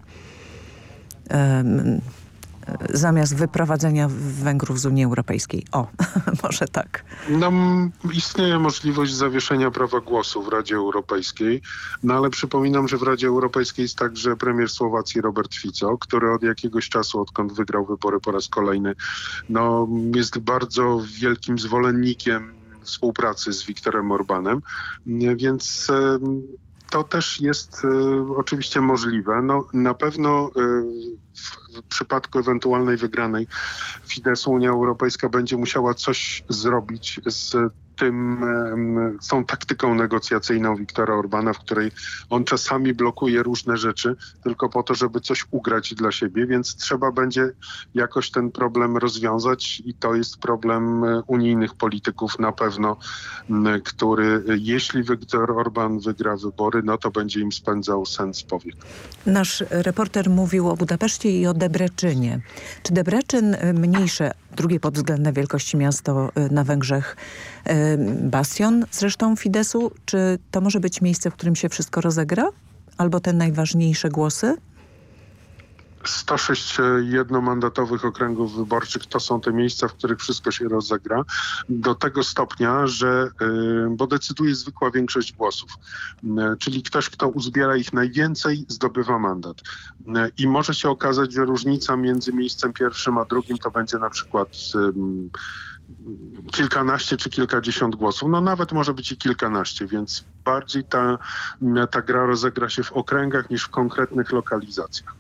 zamiast wyprowadzenia Węgrów z Unii Europejskiej. O, (laughs) może tak. No, istnieje możliwość zawieszenia prawa głosu w Radzie Europejskiej, no ale przypominam, że w Radzie Europejskiej jest także premier Słowacji Robert Fico, który od jakiegoś czasu, odkąd wygrał wybory po raz kolejny, no, jest bardzo wielkim zwolennikiem współpracy z Wiktorem Orbanem, więc to też jest e, oczywiście możliwe. No, na pewno e, w przypadku ewentualnej wygranej Fidesu Unia Europejska będzie musiała coś zrobić z tym, tą taktyką negocjacyjną Wiktora Orbana, w której on czasami blokuje różne rzeczy tylko po to, żeby coś ugrać dla siebie, więc trzeba będzie jakoś ten problem rozwiązać i to jest problem e, unijnych polityków na pewno, który jeśli Viktor Orban wygra wybory, no to będzie im spędzał sens powiek. Nasz reporter mówił o Budapeszcie i o Debreczynie. Czy Debreczyn e, mniejsze, drugie pod względem wielkości miasto e, na Węgrzech, bastion zresztą Fidesu? Czy to może być miejsce, w którym się wszystko rozegra? Albo te najważniejsze głosy? 106 jednomandatowych okręgów wyborczych to są te miejsca, w których wszystko się rozegra. Do tego stopnia, że, y, bo decyduje zwykła większość głosów. Y, czyli ktoś, kto uzbiera ich najwięcej, zdobywa mandat. I może się okazać, że różnica między miejscem pierwszym a drugim to będzie na przykład kilkanaście czy kilkadziesiąt głosów, no nawet może być i kilkanaście, więc bardziej ta, ta gra rozegra się w okręgach niż w konkretnych lokalizacjach.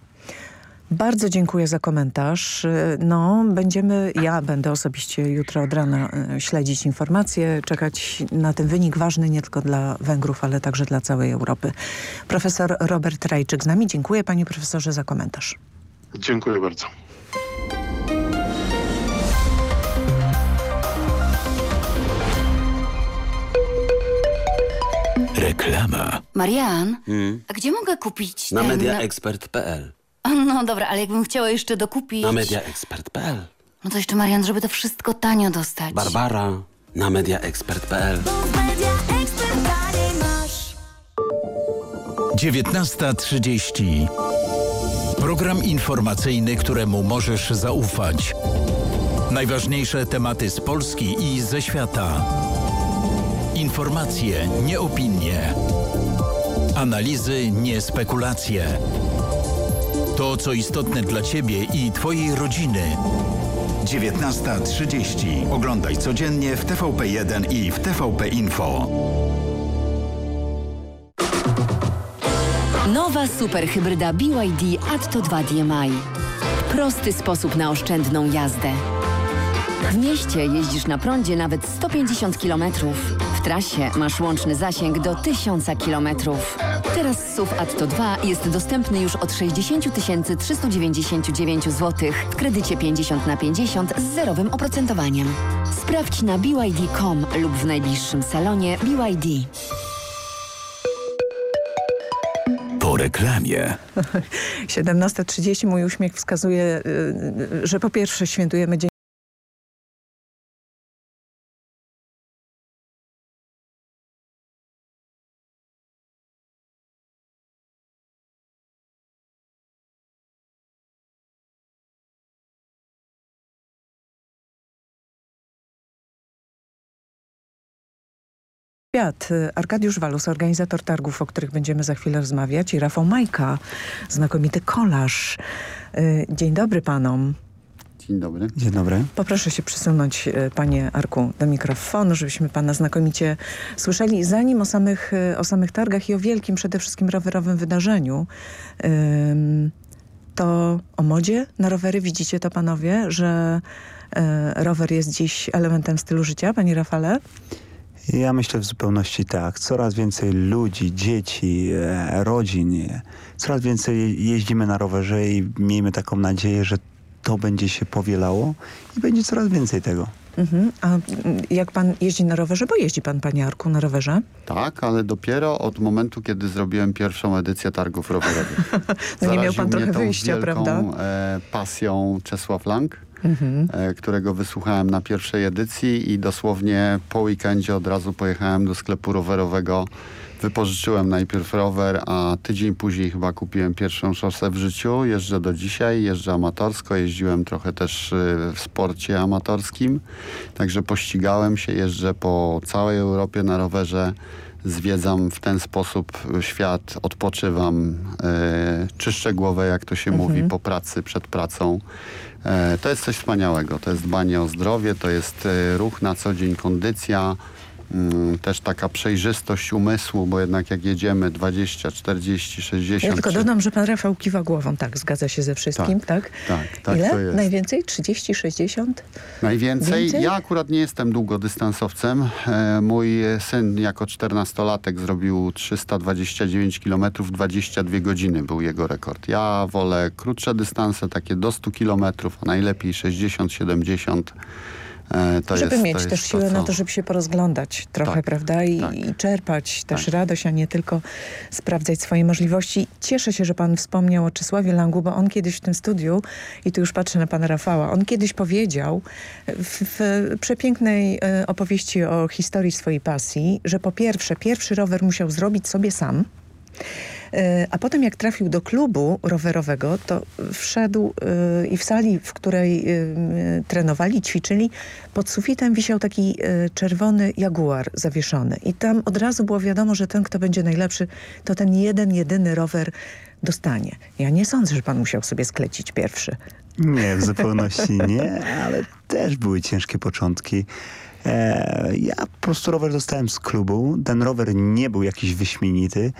Bardzo dziękuję za komentarz. No, będziemy, ja będę osobiście jutro od rana e, śledzić informacje, czekać na ten wynik ważny nie tylko dla Węgrów, ale także dla całej Europy. Profesor Robert Rajczyk z nami. Dziękuję panie profesorze za komentarz. Dziękuję bardzo. Reklama. Marian, hmm? a gdzie mogę kupić Na ten... mediaexpert.pl (laughs) No dobra, ale jakbym chciała jeszcze dokupić... Na mediaexpert.pl No to jeszcze Marian, żeby to wszystko tanio dostać. Barbara, na mediaexpert.pl 19.30. Program informacyjny, któremu możesz zaufać. Najważniejsze tematy z Polski i ze świata. Informacje, nie opinie. Analizy, nie spekulacje. To, co istotne dla Ciebie i Twojej rodziny. 19.30. Oglądaj codziennie w TVP1 i w TVP Info. Nowa superhybryda BYD Atto 2 DMI. Prosty sposób na oszczędną jazdę. W mieście jeździsz na prądzie nawet 150 km. W trasie masz łączny zasięg do 1000 km. Teraz SUV Atto 2 jest dostępny już od 60 399 zł w kredycie 50 na 50 z zerowym oprocentowaniem. Sprawdź na BYD.com lub w najbliższym salonie BYD. Po reklamie. (laughs) 17.30 mój uśmiech wskazuje, y, że po pierwsze świętujemy Dzień Świat. Arkadiusz Walus, organizator targów, o których będziemy za chwilę rozmawiać i Rafał Majka, znakomity kolarz. Y, Dzień dobry panom. Dzień dobry. Dzień dobry. Poproszę się przysunąć, y, panie Arku, do mikrofonu, żebyśmy pana znakomicie słyszeli. Zanim o samych, y, o samych targach i o wielkim przede wszystkim rowerowym wydarzeniu, to o modzie na rowery widzicie to panowie, że rower jest dziś elementem stylu życia, panie Rafale? Ja myślę w zupełności tak. Coraz więcej ludzi, dzieci, e, rodzin, e, coraz więcej jeździmy na rowerze i miejmy taką nadzieję, że to będzie się powielało i będzie coraz więcej tego. Mhm. A jak pan jeździ na rowerze? Bo jeździ pan, panie Arku, na rowerze. Tak, ale dopiero od momentu, kiedy zrobiłem pierwszą edycję targów rowerowych. (laughs) No nie miał pan trochę wyjścia, wielką, prawda? E, pasją Czesław Lang, Mhm. e, którego wysłuchałem na pierwszej edycji i dosłownie po weekendzie od razu pojechałem do sklepu rowerowego. Wypożyczyłem najpierw rower, a tydzień później chyba kupiłem pierwszą szosę w życiu. Jeżdżę do dzisiaj, jeżdżę amatorsko, jeździłem trochę też y, w sporcie amatorskim. Także pościgałem się, jeżdżę po całej Europie na rowerze. Zwiedzam w ten sposób świat, odpoczywam, e, czyszczę głowę, jak to się mówi, po pracy, przed pracą. E, to jest coś wspaniałego. To jest dbanie o zdrowie, to jest e, ruch na co dzień, kondycja, też taka przejrzystość umysłu, bo jednak jak jedziemy 20, 40, 60... Ja tylko dodam, że pan Rafał kiwa głową. Tak, zgadza się ze wszystkim, tak? tak, tak Ile? to jest. Najwięcej? 30, 60? Najwięcej. Więcej? Ja akurat nie jestem długodystansowcem. E, mój syn jako 14-latek zrobił 329 km w 22 godziny był jego rekord. Ja wolę krótsze dystanse, takie do 100 km, a najlepiej 60-70. E, to żeby jest, mieć to też siłę to, na co- to, żeby się porozglądać trochę, Tak, prawda? I, tak. I czerpać też Tak. radość, a nie tylko sprawdzać swoje możliwości. Cieszę się, że pan wspomniał o Czesławie Langu, bo on kiedyś w tym studiu, i tu już patrzę na pana Rafała, on kiedyś powiedział w, w przepięknej e, opowieści o historii swojej pasji, że po pierwsze, pierwszy rower musiał zrobić sobie sam, E, A potem jak trafił do klubu rowerowego, to wszedł e, i w sali, w której e, trenowali, ćwiczyli, pod sufitem wisiał taki e, czerwony jaguar zawieszony. I tam od razu było wiadomo, że ten, kto będzie najlepszy, to ten jeden, jedyny rower dostanie. Ja nie sądzę, że pan musiał sobie sklecić pierwszy. Nie, w zupełności nie, ale też były ciężkie początki. E, ja po prostu rower dostałem z klubu. Ten rower nie był jakiś wyśmienity,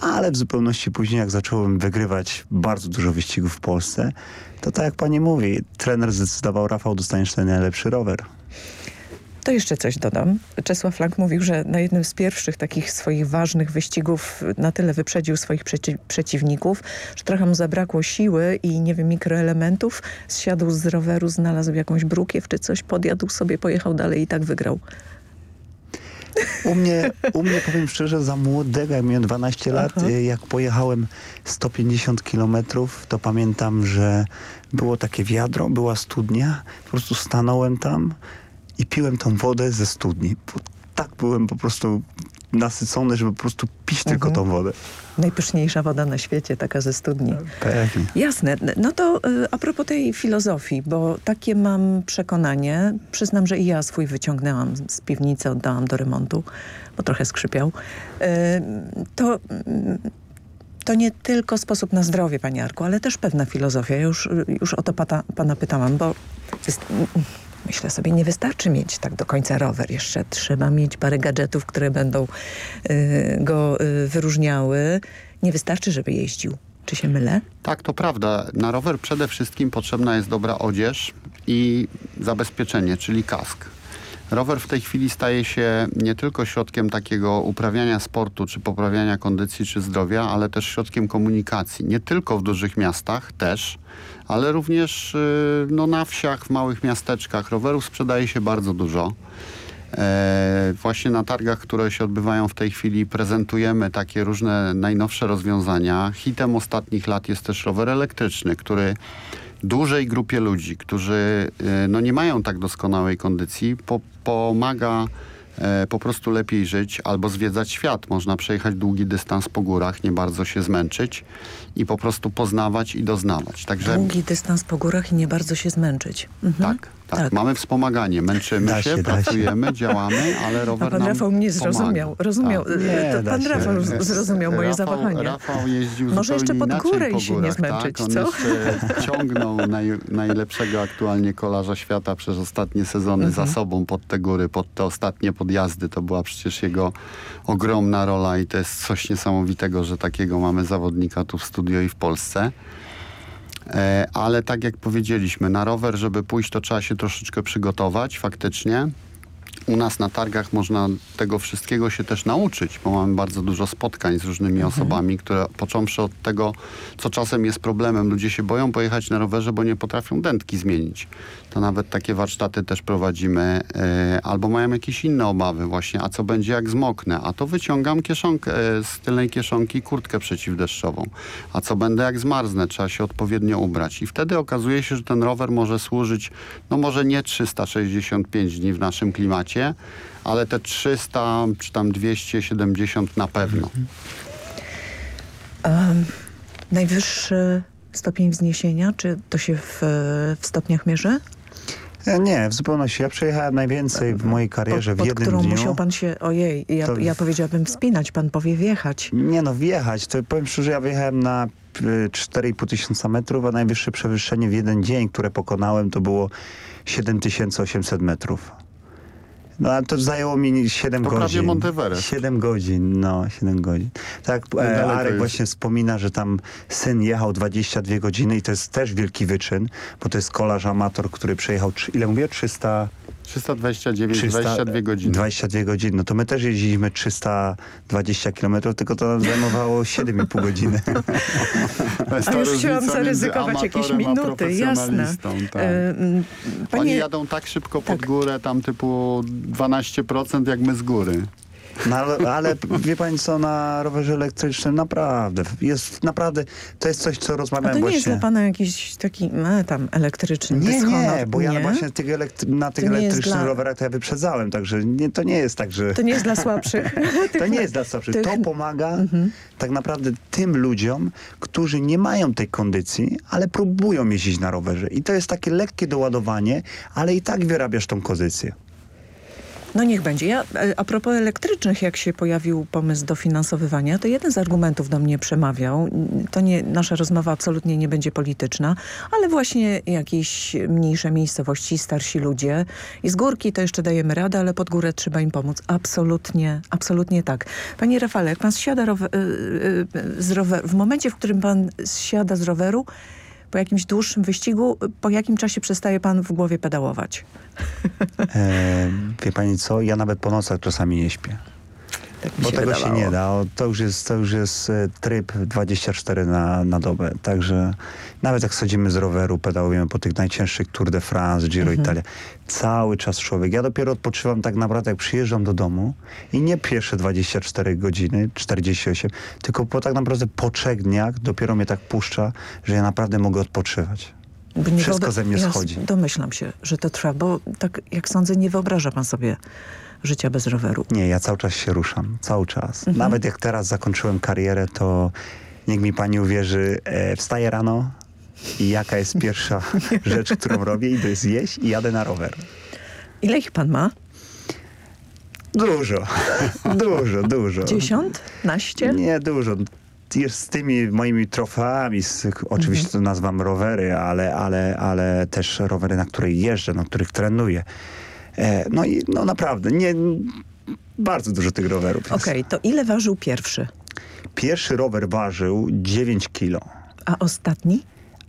ale w zupełności później, jak zacząłem wygrywać bardzo dużo wyścigów w Polsce, to tak jak pani mówi, trener zdecydował, Rafał, dostaniesz ten najlepszy rower. To jeszcze coś dodam. Czesław Lang mówił, że na jednym z pierwszych takich swoich ważnych wyścigów na tyle wyprzedził swoich przeci przeciwników, że trochę mu zabrakło siły i nie wiem, mikroelementów. Zsiadł z roweru, znalazł jakąś brukiew czy coś, podjadł sobie, pojechał dalej i tak wygrał. U mnie, u mnie powiem szczerze, za młodego, jak miałem 12 lat, Aha. y, jak pojechałem 150 kilometrów, to pamiętam, że było takie wiadro, była studnia, po prostu stanąłem tam i piłem tą wodę ze studni. Tak byłem po prostu nasycony, żeby po prostu pić mhm. tylko tą wodę. Najpyszniejsza woda na świecie, taka ze studni. Pewnie. Jasne. No to y, a propos tej filozofii, bo takie mam przekonanie, przyznam, że i ja swój wyciągnęłam z piwnicy, oddałam do remontu, bo trochę skrzypiał. Y, to... Y, to nie tylko sposób na zdrowie, Panie Arku, ale też pewna filozofia. Już, już o to pata, Pana pytałam, bo jest, myślę sobie, nie wystarczy mieć tak do końca rower. Jeszcze trzeba mieć parę gadżetów, które będą y, go y, wyróżniały. Nie wystarczy, żeby jeździł. Czy się mylę? Tak, to prawda. Na rower przede wszystkim potrzebna jest dobra odzież i zabezpieczenie, czyli kask. Rower w tej chwili staje się nie tylko środkiem takiego uprawiania sportu, czy poprawiania kondycji, czy zdrowia, ale też środkiem komunikacji. Nie tylko w dużych miastach, też, ale również y, no, na wsiach, w małych miasteczkach. Rowerów sprzedaje się bardzo dużo. E, właśnie na targach, które się odbywają w tej chwili prezentujemy takie różne najnowsze rozwiązania. Hitem ostatnich lat jest też rower elektryczny, który dużej grupie ludzi, którzy y, no, nie mają tak doskonałej kondycji, po, pomaga e, po prostu lepiej żyć albo zwiedzać świat. Można przejechać długi dystans po górach, nie bardzo się zmęczyć i po prostu poznawać i doznawać. Także... Długi dystans po górach i nie bardzo się zmęczyć. Mhm. Tak. Tak, tak, mamy wspomaganie, męczymy się, się, pracujemy, się. (laughs) działamy, ale rower A pan Rafał mnie zrozumiał. Rozumiał. Tak. Nie, pan Rafał zrozumiał moje Rafał, zawahanie. Rafał jeździł Może jeszcze pod górę i się górach, nie zmęczyć, tak? On co? jeszcze ciągnął naj, najlepszego aktualnie kolarza świata przez ostatnie sezony mhm. za sobą pod te góry, pod te ostatnie podjazdy. To była przecież jego ogromna rola i to jest coś niesamowitego, że takiego mamy zawodnika tu w studio i w Polsce. E, ale tak jak powiedzieliśmy, na rower, żeby pójść, to trzeba się troszeczkę przygotować faktycznie. U nas na targach można tego wszystkiego się też nauczyć, bo mamy bardzo dużo spotkań z różnymi mhm. osobami, które począwszy od tego, co czasem jest problemem, ludzie się boją pojechać na rowerze, bo nie potrafią dętki zmienić. To nawet takie warsztaty też prowadzimy, yy, albo mają jakieś inne obawy właśnie, a co będzie jak zmoknę, a to wyciągam kieszonkę, yy, z tylnej kieszonki kurtkę przeciwdeszczową, a co będę jak zmarznę, trzeba się odpowiednio ubrać. I wtedy okazuje się, że ten rower może służyć, no może nie 365 dni w naszym klimacie, ale te 300 czy tam 270 na pewno. Um, najwyższy stopień wzniesienia, czy to się w, w stopniach mierzy? E, nie, w zupełności. Ja przejechałem najwięcej w mojej karierze pod, w jednym którą dniu. musiał pan się, ojej, ja, to... ja powiedziałabym wspinać, pan powie wjechać. Nie no, wjechać. To powiem szczerze, ja wjechałem na 4,5 tysiąca metrów, a najwyższe przewyższenie w jeden dzień, które pokonałem, to było 7800 metrów. No ale to zajęło mi 7 to godzin. prawie Monteverest. 7 godzin, no 7 godzin. Tak, e, Arek właśnie wspomina, że tam syn jechał 22 godziny i to jest też wielki wyczyn, bo to jest kolarz amator, który przejechał, ile mówię, 300... 329, 300, 22 godziny. 22 godziny. No to my też jeździliśmy 320 km, tylko to zajmowało (laughs) 7,5 godziny. A już chciałam zaryzykować jakieś minuty, jasne. Tak. E, panie... Oni jadą tak szybko pod tak. górę, tam typu 12% jak my z góry. No, ale, ale wie pani co, na rowerze elektrycznym naprawdę, jest naprawdę, to jest coś, co rozmawiałem właśnie. to nie właśnie. jest dla pana jakiś taki, no, tam, elektryczny Nie, nie, bo ja właśnie tych elektry na tych elektrycznych dla... rowerach to ja wyprzedzałem, także nie, to nie jest tak, że... To nie jest dla słabszych. (laughs) to nie jest dla słabszych. Tych... To pomaga mhm. tak naprawdę tym ludziom, którzy nie mają tej kondycji, ale próbują jeździć na rowerze. I to jest takie lekkie doładowanie, ale i tak wyrabiasz tą kondycję. No niech będzie. Ja, e, a propos elektrycznych, jak się pojawił pomysł dofinansowywania, to jeden z argumentów do mnie przemawiał. To nie, nasza rozmowa absolutnie nie będzie polityczna, ale właśnie jakieś mniejsze miejscowości, starsi ludzie. I z górki to jeszcze dajemy radę, ale pod górę trzeba im pomóc. Absolutnie, absolutnie tak. Panie Rafale, jak pan zsiada rower, e, e, z roweru, w momencie, w którym pan zsiada z roweru, po jakimś dłuższym wyścigu, po jakim czasie przestaje pan w głowie pedałować? (laughs) E, wie pani co? Ja nawet po nocach czasami nie śpię. Tak Bo tego wydawało. się nie da. O, to już jest, to już jest e, tryb 24 na, na dobę. Także nawet jak schodzimy z roweru, pedałujemy po tych najcięższych Tour de France, Giro mhm. Italia, cały czas człowiek. Ja dopiero odpoczywam tak naprawdę, jak przyjeżdżam do domu i nie pierwsze 24 godziny, 48, tylko po tak naprawdę po trzech dniach dopiero mnie tak puszcza, że ja naprawdę mogę odpoczywać. Wszystko ze mnie ja schodzi. Domyślam się, że to trwa, bo tak jak sądzę, nie wyobraża pan sobie życia bez roweru? Nie, ja cały czas się ruszam. Cały czas. Mhm. Nawet jak teraz zakończyłem karierę, to niech mi pani uwierzy, e, wstaję rano i jaka jest pierwsza (laughs) rzecz, którą robię? Idę zjeść i jadę na rower. Ile ich pan ma? Dużo, (laughs) dużo, dużo. Dziesiąt? Naście? Nie, dużo. Jest z tymi moimi trofeami, z, oczywiście Mhm. to nazywam rowery, ale, ale, ale też rowery, na których jeżdżę, na których trenuję. E, no i no naprawdę, nie, bardzo dużo tych rowerów. Okej, to ile ważył pierwszy? Pierwszy rower ważył 9 kilo. A ostatni?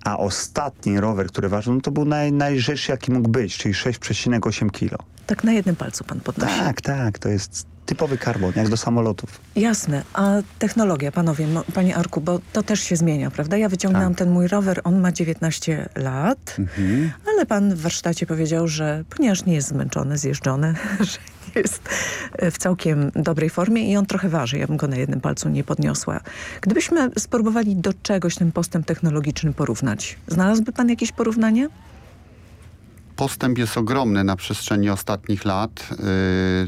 A ostatni rower, który ważył, no to był naj, najlżejszy jaki mógł być, czyli 6,8 kilo. Tak na jednym palcu pan podnosi. Tak, tak, to jest typowy karbon, jak do samolotów. Jasne. A technologia, panowie, panie Arku, bo to też się zmienia, prawda? Ja wyciągnęłam ten mój rower, on ma 19 lat, Mhm. ale pan w warsztacie powiedział, że ponieważ nie jest zmęczony, zjeżdżony, (laughs) że jest e, w całkiem dobrej formie i on trochę waży. Ja bym go na jednym palcu nie podniosła. Gdybyśmy spróbowali do czegoś ten postęp technologiczny porównać, znalazłby pan jakieś porównanie? Postęp jest ogromny na przestrzeni ostatnich lat. Yy,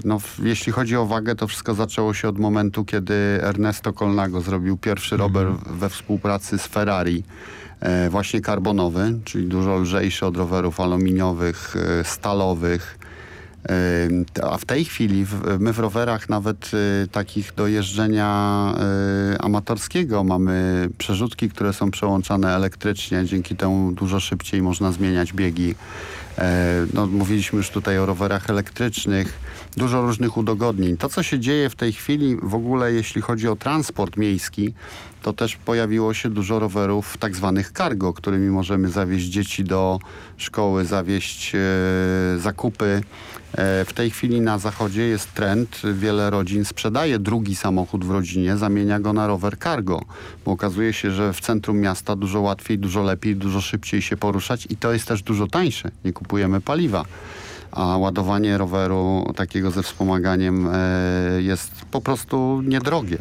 No, jeśli chodzi o wagę, to wszystko zaczęło się od momentu, kiedy Ernesto Colnago zrobił pierwszy rower we współpracy z Ferrari. e, Właśnie karbonowy, czyli dużo lżejszy od rowerów aluminiowych, e, stalowych. E, A w tej chwili my w rowerach nawet takich do jeżdżenia amatorskiego mamy przerzutki, które są przełączane elektrycznie. Dzięki temu dużo szybciej można zmieniać biegi. E, No, mówiliśmy już tutaj o rowerach elektrycznych, dużo różnych udogodnień. To, co się dzieje w tej chwili w ogóle, jeśli chodzi o transport miejski, to też pojawiło się dużo rowerów tak zwanych cargo, którymi możemy zawieźć dzieci do szkoły, zawieźć e, zakupy. E, w tej chwili na zachodzie jest trend, wiele rodzin sprzedaje drugi samochód w rodzinie, zamienia go na rower cargo, bo okazuje się, że w centrum miasta dużo łatwiej, dużo lepiej, dużo szybciej się poruszać i to jest też dużo tańsze. Nie kupujemy paliwa. A ładowanie roweru takiego ze wspomaganiem e, jest po prostu niedrogie.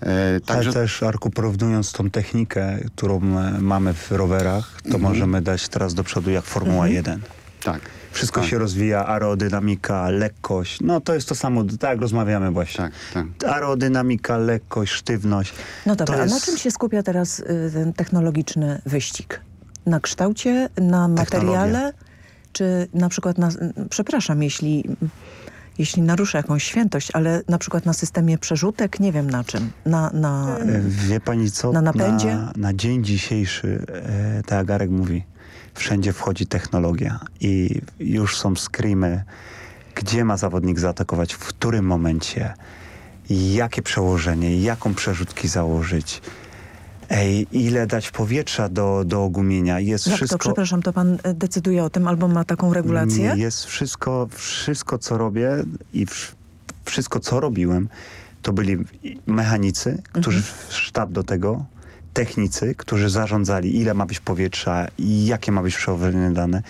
E, Także... Ale też, Arku, porównując tą technikę, którą mamy w rowerach, to Mhm. możemy dać teraz do przodu jak Formuła Mhm. 1. Tak. Wszystko tak. się rozwija, aerodynamika, lekkość. No to jest to samo, tak rozmawiamy właśnie. Tak, tak. Aerodynamika, lekkość, sztywność. No dobra, to a jest... na czym się skupia teraz y, ten technologiczny wyścig? Na kształcie, na materiale, czy na przykład na... Przepraszam, jeśli, jeśli naruszę jakąś świętość, ale na przykład na systemie przerzutek, nie wiem na czym. Na, na, E, Wie pani co? Na napędzie? Na, na dzień dzisiejszy, e, tak jak Arek mówi, wszędzie wchodzi technologia i już są screamy, gdzie ma zawodnik zaatakować, w którym momencie, jakie przełożenie, jaką przerzutki założyć. Ej, ile dać powietrza do, do ogumienia. Jest Jak wszystko... to, przepraszam, to pan e, decyduje o tym albo ma taką regulację? Jest wszystko, wszystko co robię i wsz- wszystko co robiłem, to byli mechanicy, którzy Mhm. sztab do tego, technicy, którzy zarządzali ile ma być powietrza i jakie ma być przełożenie dane.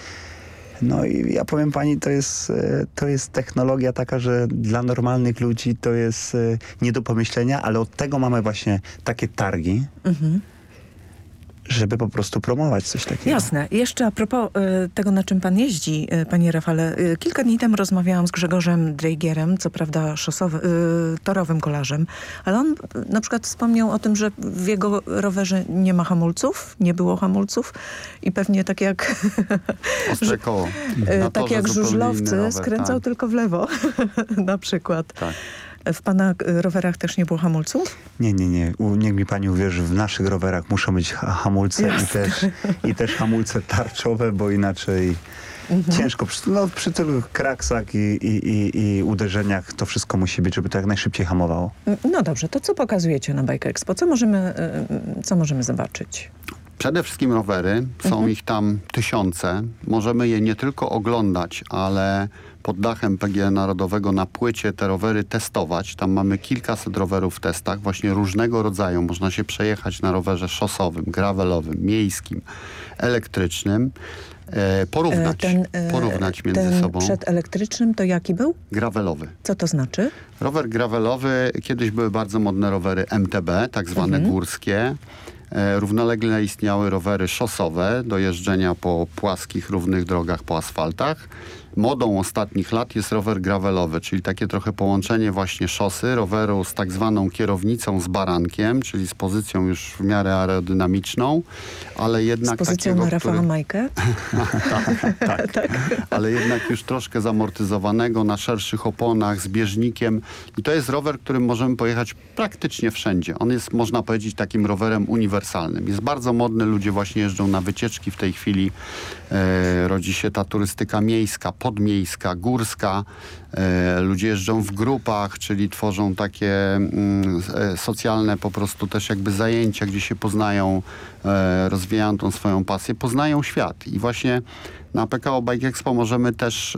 No i ja powiem pani, to jest, e, to jest technologia taka, że dla normalnych ludzi to jest e, nie do pomyślenia, ale od tego mamy właśnie takie targi, Mhm. Żeby po prostu promować coś takiego. Jasne. Jeszcze a propos y, tego, na czym pan jeździ, y, panie Rafale. Y, kilka dni temu rozmawiałam z Grzegorzem Drejgierem, co prawda szosowy, y, torowym kolarzem, ale on y, na przykład wspomniał o tym, że w jego rowerze nie ma hamulców, nie było hamulców i pewnie tak jak, (laughs) Ostre koło. y, tak jak żużlowcy rower, skręcał tak. tylko w lewo (laughs) na przykład. Tak. W pana y, rowerach też nie było hamulców? Nie, nie, nie. U, niech mi pani uwierzy, w naszych rowerach muszą być ha hamulce i też, i też hamulce tarczowe, bo inaczej Mhm. ciężko. Przy, no, przy tylu kraksach i, i, i, i uderzeniach to wszystko musi być, żeby to jak najszybciej hamowało. No dobrze, to co pokazujecie na Bike Expo? Co możemy, y, co możemy zobaczyć? Przede wszystkim rowery, są Mhm. ich tam tysiące. Możemy je nie tylko oglądać, ale pod dachem PG Narodowego na płycie te rowery testować. Tam mamy kilkaset rowerów w testach, właśnie różnego rodzaju. Można się przejechać na rowerze szosowym, gravelowym, miejskim, elektrycznym. E, porównać, E, ten, e, porównać między ten sobą. przed elektrycznym to jaki był? Gravelowy. Co to znaczy? Rower gravelowy, kiedyś były bardzo modne rowery MTB, tak zwane Mhm. górskie. E, równolegle istniały rowery szosowe do jeżdżenia po płaskich, równych drogach, po asfaltach. Modą ostatnich lat jest rower gravelowy, czyli takie trochę połączenie właśnie szosy, roweru z tak zwaną kierownicą z barankiem, czyli z pozycją już w miarę aerodynamiczną, ale jednak Z pozycją takiego, na Rafała który... Majkę? (laughs) tak, tak. (laughs) ale jednak już troszkę zamortyzowanego, na szerszych oponach, z bieżnikiem. I to jest rower, którym możemy pojechać praktycznie wszędzie. On jest, można powiedzieć, takim rowerem uniwersalnym. Jest bardzo modny, ludzie właśnie jeżdżą na wycieczki w tej chwili. E, rodzi się ta turystyka miejska, podmiejska, górska. E, ludzie jeżdżą w grupach, czyli tworzą takie mm, e, socjalne po prostu też jakby zajęcia, gdzie się poznają, e, rozwijają tą swoją pasję, poznają świat. I właśnie na PKO Bike Expo możemy też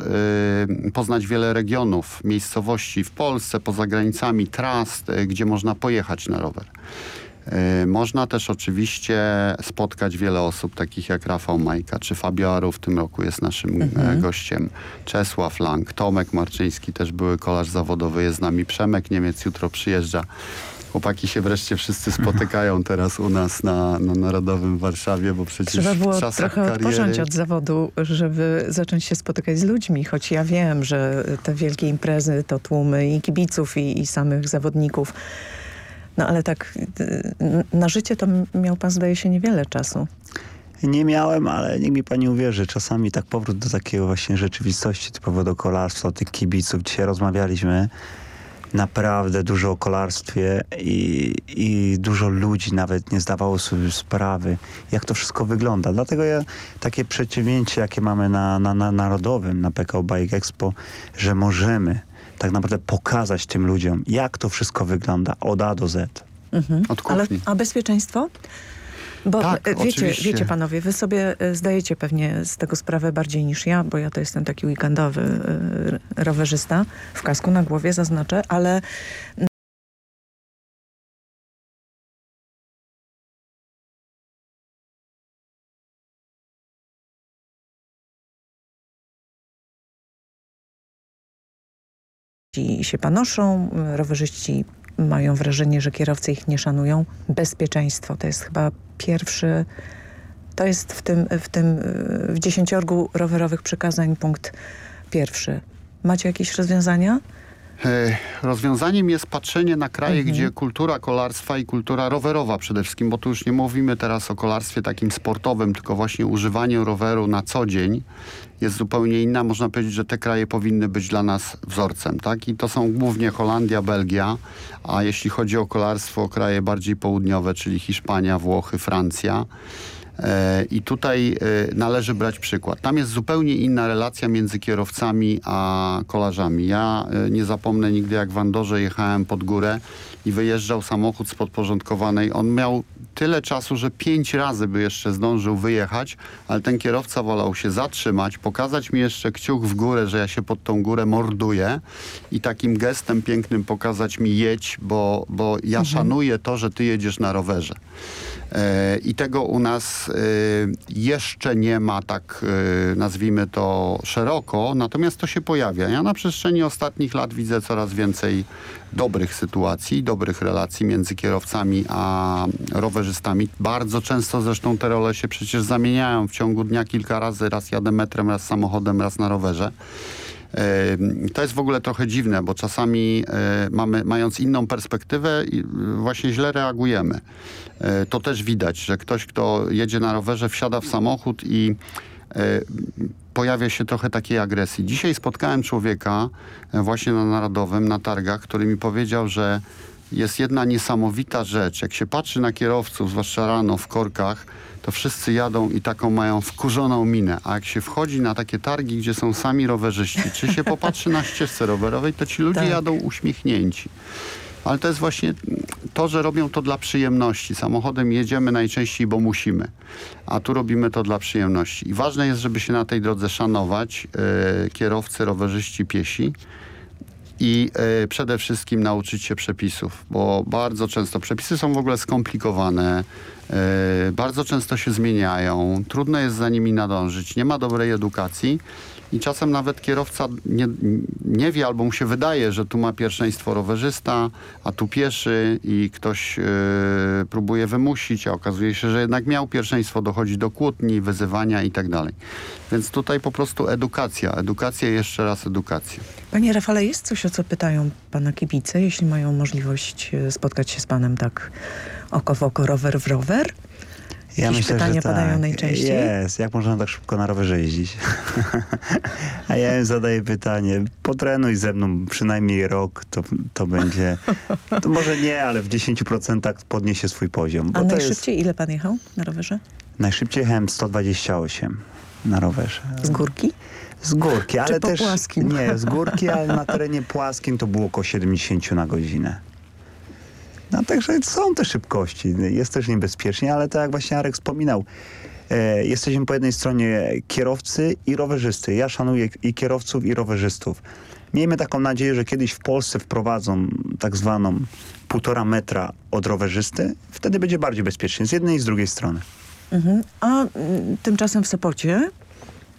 poznać wiele regionów, miejscowości w Polsce, poza granicami, tras, gdzie można pojechać na rower. Y, można też oczywiście spotkać wiele osób, takich jak Rafał Majka, czy Fabio Aru w tym roku jest naszym Mhm. e, gościem, Czesław Lang, Tomek Marczyński, też były kolarz zawodowy, jest z nami, Przemek Niemiec jutro przyjeżdża. Chłopaki się wreszcie wszyscy spotykają teraz u nas na, na Narodowym w Warszawie, bo przecież Trzeba było trochę kariery... odpocząć od zawodu, żeby zacząć się spotykać z ludźmi, choć ja wiem, że te wielkie imprezy to tłumy i kibiców, i, i samych zawodników. No ale tak, y, na życie to miał pan, zdaje się, niewiele czasu. Nie miałem, ale niech mi pani uwierzy. Czasami tak powrót do takiego właśnie rzeczywistości typowo do kolarstwa, tych kibiców. Dzisiaj rozmawialiśmy naprawdę dużo o kolarstwie i, i dużo ludzi nawet nie zdawało sobie sprawy, jak to wszystko wygląda. Dlatego ja takie przedsięwzięcie, jakie mamy na, na, na Narodowym, na PKO Bike Expo, że możemy tak naprawdę pokazać tym ludziom, jak to wszystko wygląda od A do Z. Mhm. Od Ale, a bezpieczeństwo? Bo Tak, e, wiecie, oczywiście. wiecie panowie, wy sobie e, zdajecie pewnie z tego sprawę bardziej niż ja, bo ja to jestem taki weekendowy e, rowerzysta, w kasku na głowie zaznaczę, ale Ci się panoszą, rowerzyści mają wrażenie, że kierowcy ich nie szanują. Bezpieczeństwo to jest chyba pierwszy, to jest w tym, w tym, w dziesięciorgu rowerowych przykazań punkt pierwszy. Macie jakieś rozwiązania? E, Rozwiązaniem jest patrzenie na kraje, Mhm. gdzie kultura kolarstwa i kultura rowerowa przede wszystkim, bo tu już nie mówimy teraz o kolarstwie takim sportowym, tylko właśnie używaniu roweru na co dzień jest zupełnie inna. Można powiedzieć, że te kraje powinny być dla nas wzorcem, tak? I to są głównie Holandia, Belgia, a jeśli chodzi o kolarstwo, kraje bardziej południowe, czyli Hiszpania, Włochy, Francja. E, I tutaj e, należy brać przykład. Tam jest zupełnie inna relacja między kierowcami a kolarzami. Ja e, nie zapomnę nigdy, jak w Andorze jechałem pod górę i wyjeżdżał samochód z podporządkowanej. On miał tyle czasu, że pięć razy by jeszcze zdążył wyjechać, ale ten kierowca wolał się zatrzymać, pokazać mi jeszcze kciuk w górę, że ja się pod tą górę morduję i takim gestem pięknym pokazać mi jedź, bo, bo ja szanuję to, że ty jedziesz na rowerze. E, I tego u nas e, jeszcze nie ma tak, e, nazwijmy to szeroko, natomiast to się pojawia. Ja na przestrzeni ostatnich lat widzę coraz więcej dobrych sytuacji, dobrych relacji między kierowcami a rowerzystami. Bardzo często zresztą te role się przecież zamieniają w ciągu dnia kilka razy. Raz jadę metrem, raz samochodem, raz na rowerze. To jest w ogóle trochę dziwne, bo czasami e, mamy, mając inną perspektywę, e, właśnie źle reagujemy. E, To też widać, że ktoś, kto jedzie na rowerze, wsiada w samochód i pojawia się trochę takiej agresji. Dzisiaj spotkałem człowieka właśnie na Narodowym, na targach, który mi powiedział, że jest jedna niesamowita rzecz. Jak się patrzy na kierowców, zwłaszcza rano w korkach, to wszyscy jadą i taką mają wkurzoną minę. A jak się wchodzi na takie targi, gdzie są sami rowerzyści, czy się popatrzy na ścieżce rowerowej, to ci ludzie Tak. jadą uśmiechnięci. Ale to jest właśnie to, że robią to dla przyjemności. Samochodem jedziemy najczęściej, bo musimy. A tu robimy to dla przyjemności. I ważne jest, żeby się na tej drodze szanować e, kierowcy, rowerzyści, piesi i e, przede wszystkim nauczyć się przepisów, bo bardzo często przepisy są w ogóle skomplikowane, e, bardzo często się zmieniają, trudno jest za nimi nadążyć, nie ma dobrej edukacji i czasem nawet kierowca nie, nie wie albo mu się wydaje, że tu ma pierwszeństwo rowerzysta, a tu pieszy i ktoś yy, próbuje wymusić, a okazuje się, że jednak miał pierwszeństwo, dochodzi do kłótni, wyzywania i tak. Więc tutaj po prostu edukacja, edukacja jeszcze raz edukacja. Panie Rafale, jest coś, o co pytają pana kibice, jeśli mają możliwość e, spotkać się z panem tak oko w oko, rower w rower? Ja Jakieś myślę, pytania że tak. padają najczęściej? Jest. Jak można tak szybko na rowerze jeździć? (laughs) A ja im zadaję pytanie. Potrenuj ze mną przynajmniej rok, to, to będzie... To może nie, ale w 10% podniesie swój poziom. A najszybciej jest, ile pan jechał na rowerze? najszybciej jechałem 128 na rowerze. Z górki? Z górki, ale też... płaskim? Nie, z górki, ale na terenie płaskim to było około 70 na godzinę. No także są te szybkości, jest też niebezpiecznie, ale tak jak właśnie Arek wspominał, e, jesteśmy po jednej stronie kierowcy i rowerzysty. Ja szanuję i kierowców i rowerzystów. Miejmy taką nadzieję, że kiedyś w Polsce wprowadzą tak zwaną półtora metra od rowerzysty, wtedy będzie bardziej bezpiecznie, z jednej i z drugiej strony. Mhm. A mm, tymczasem w Sopocie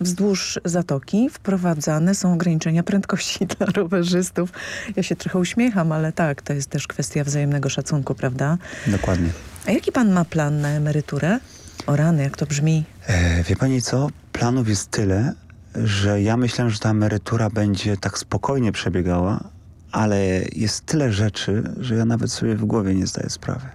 wzdłuż zatoki wprowadzane są ograniczenia prędkości (laughs) dla rowerzystów. Ja się trochę uśmiecham, ale tak, to jest też kwestia wzajemnego szacunku, prawda? Dokładnie. A jaki pan ma plan na emeryturę? O rany, jak to brzmi. E, wie pani co? Planów jest tyle, że ja myślałem, że ta emerytura będzie tak spokojnie przebiegała, ale jest tyle rzeczy, że ja nawet sobie w głowie nie zdaję sprawy.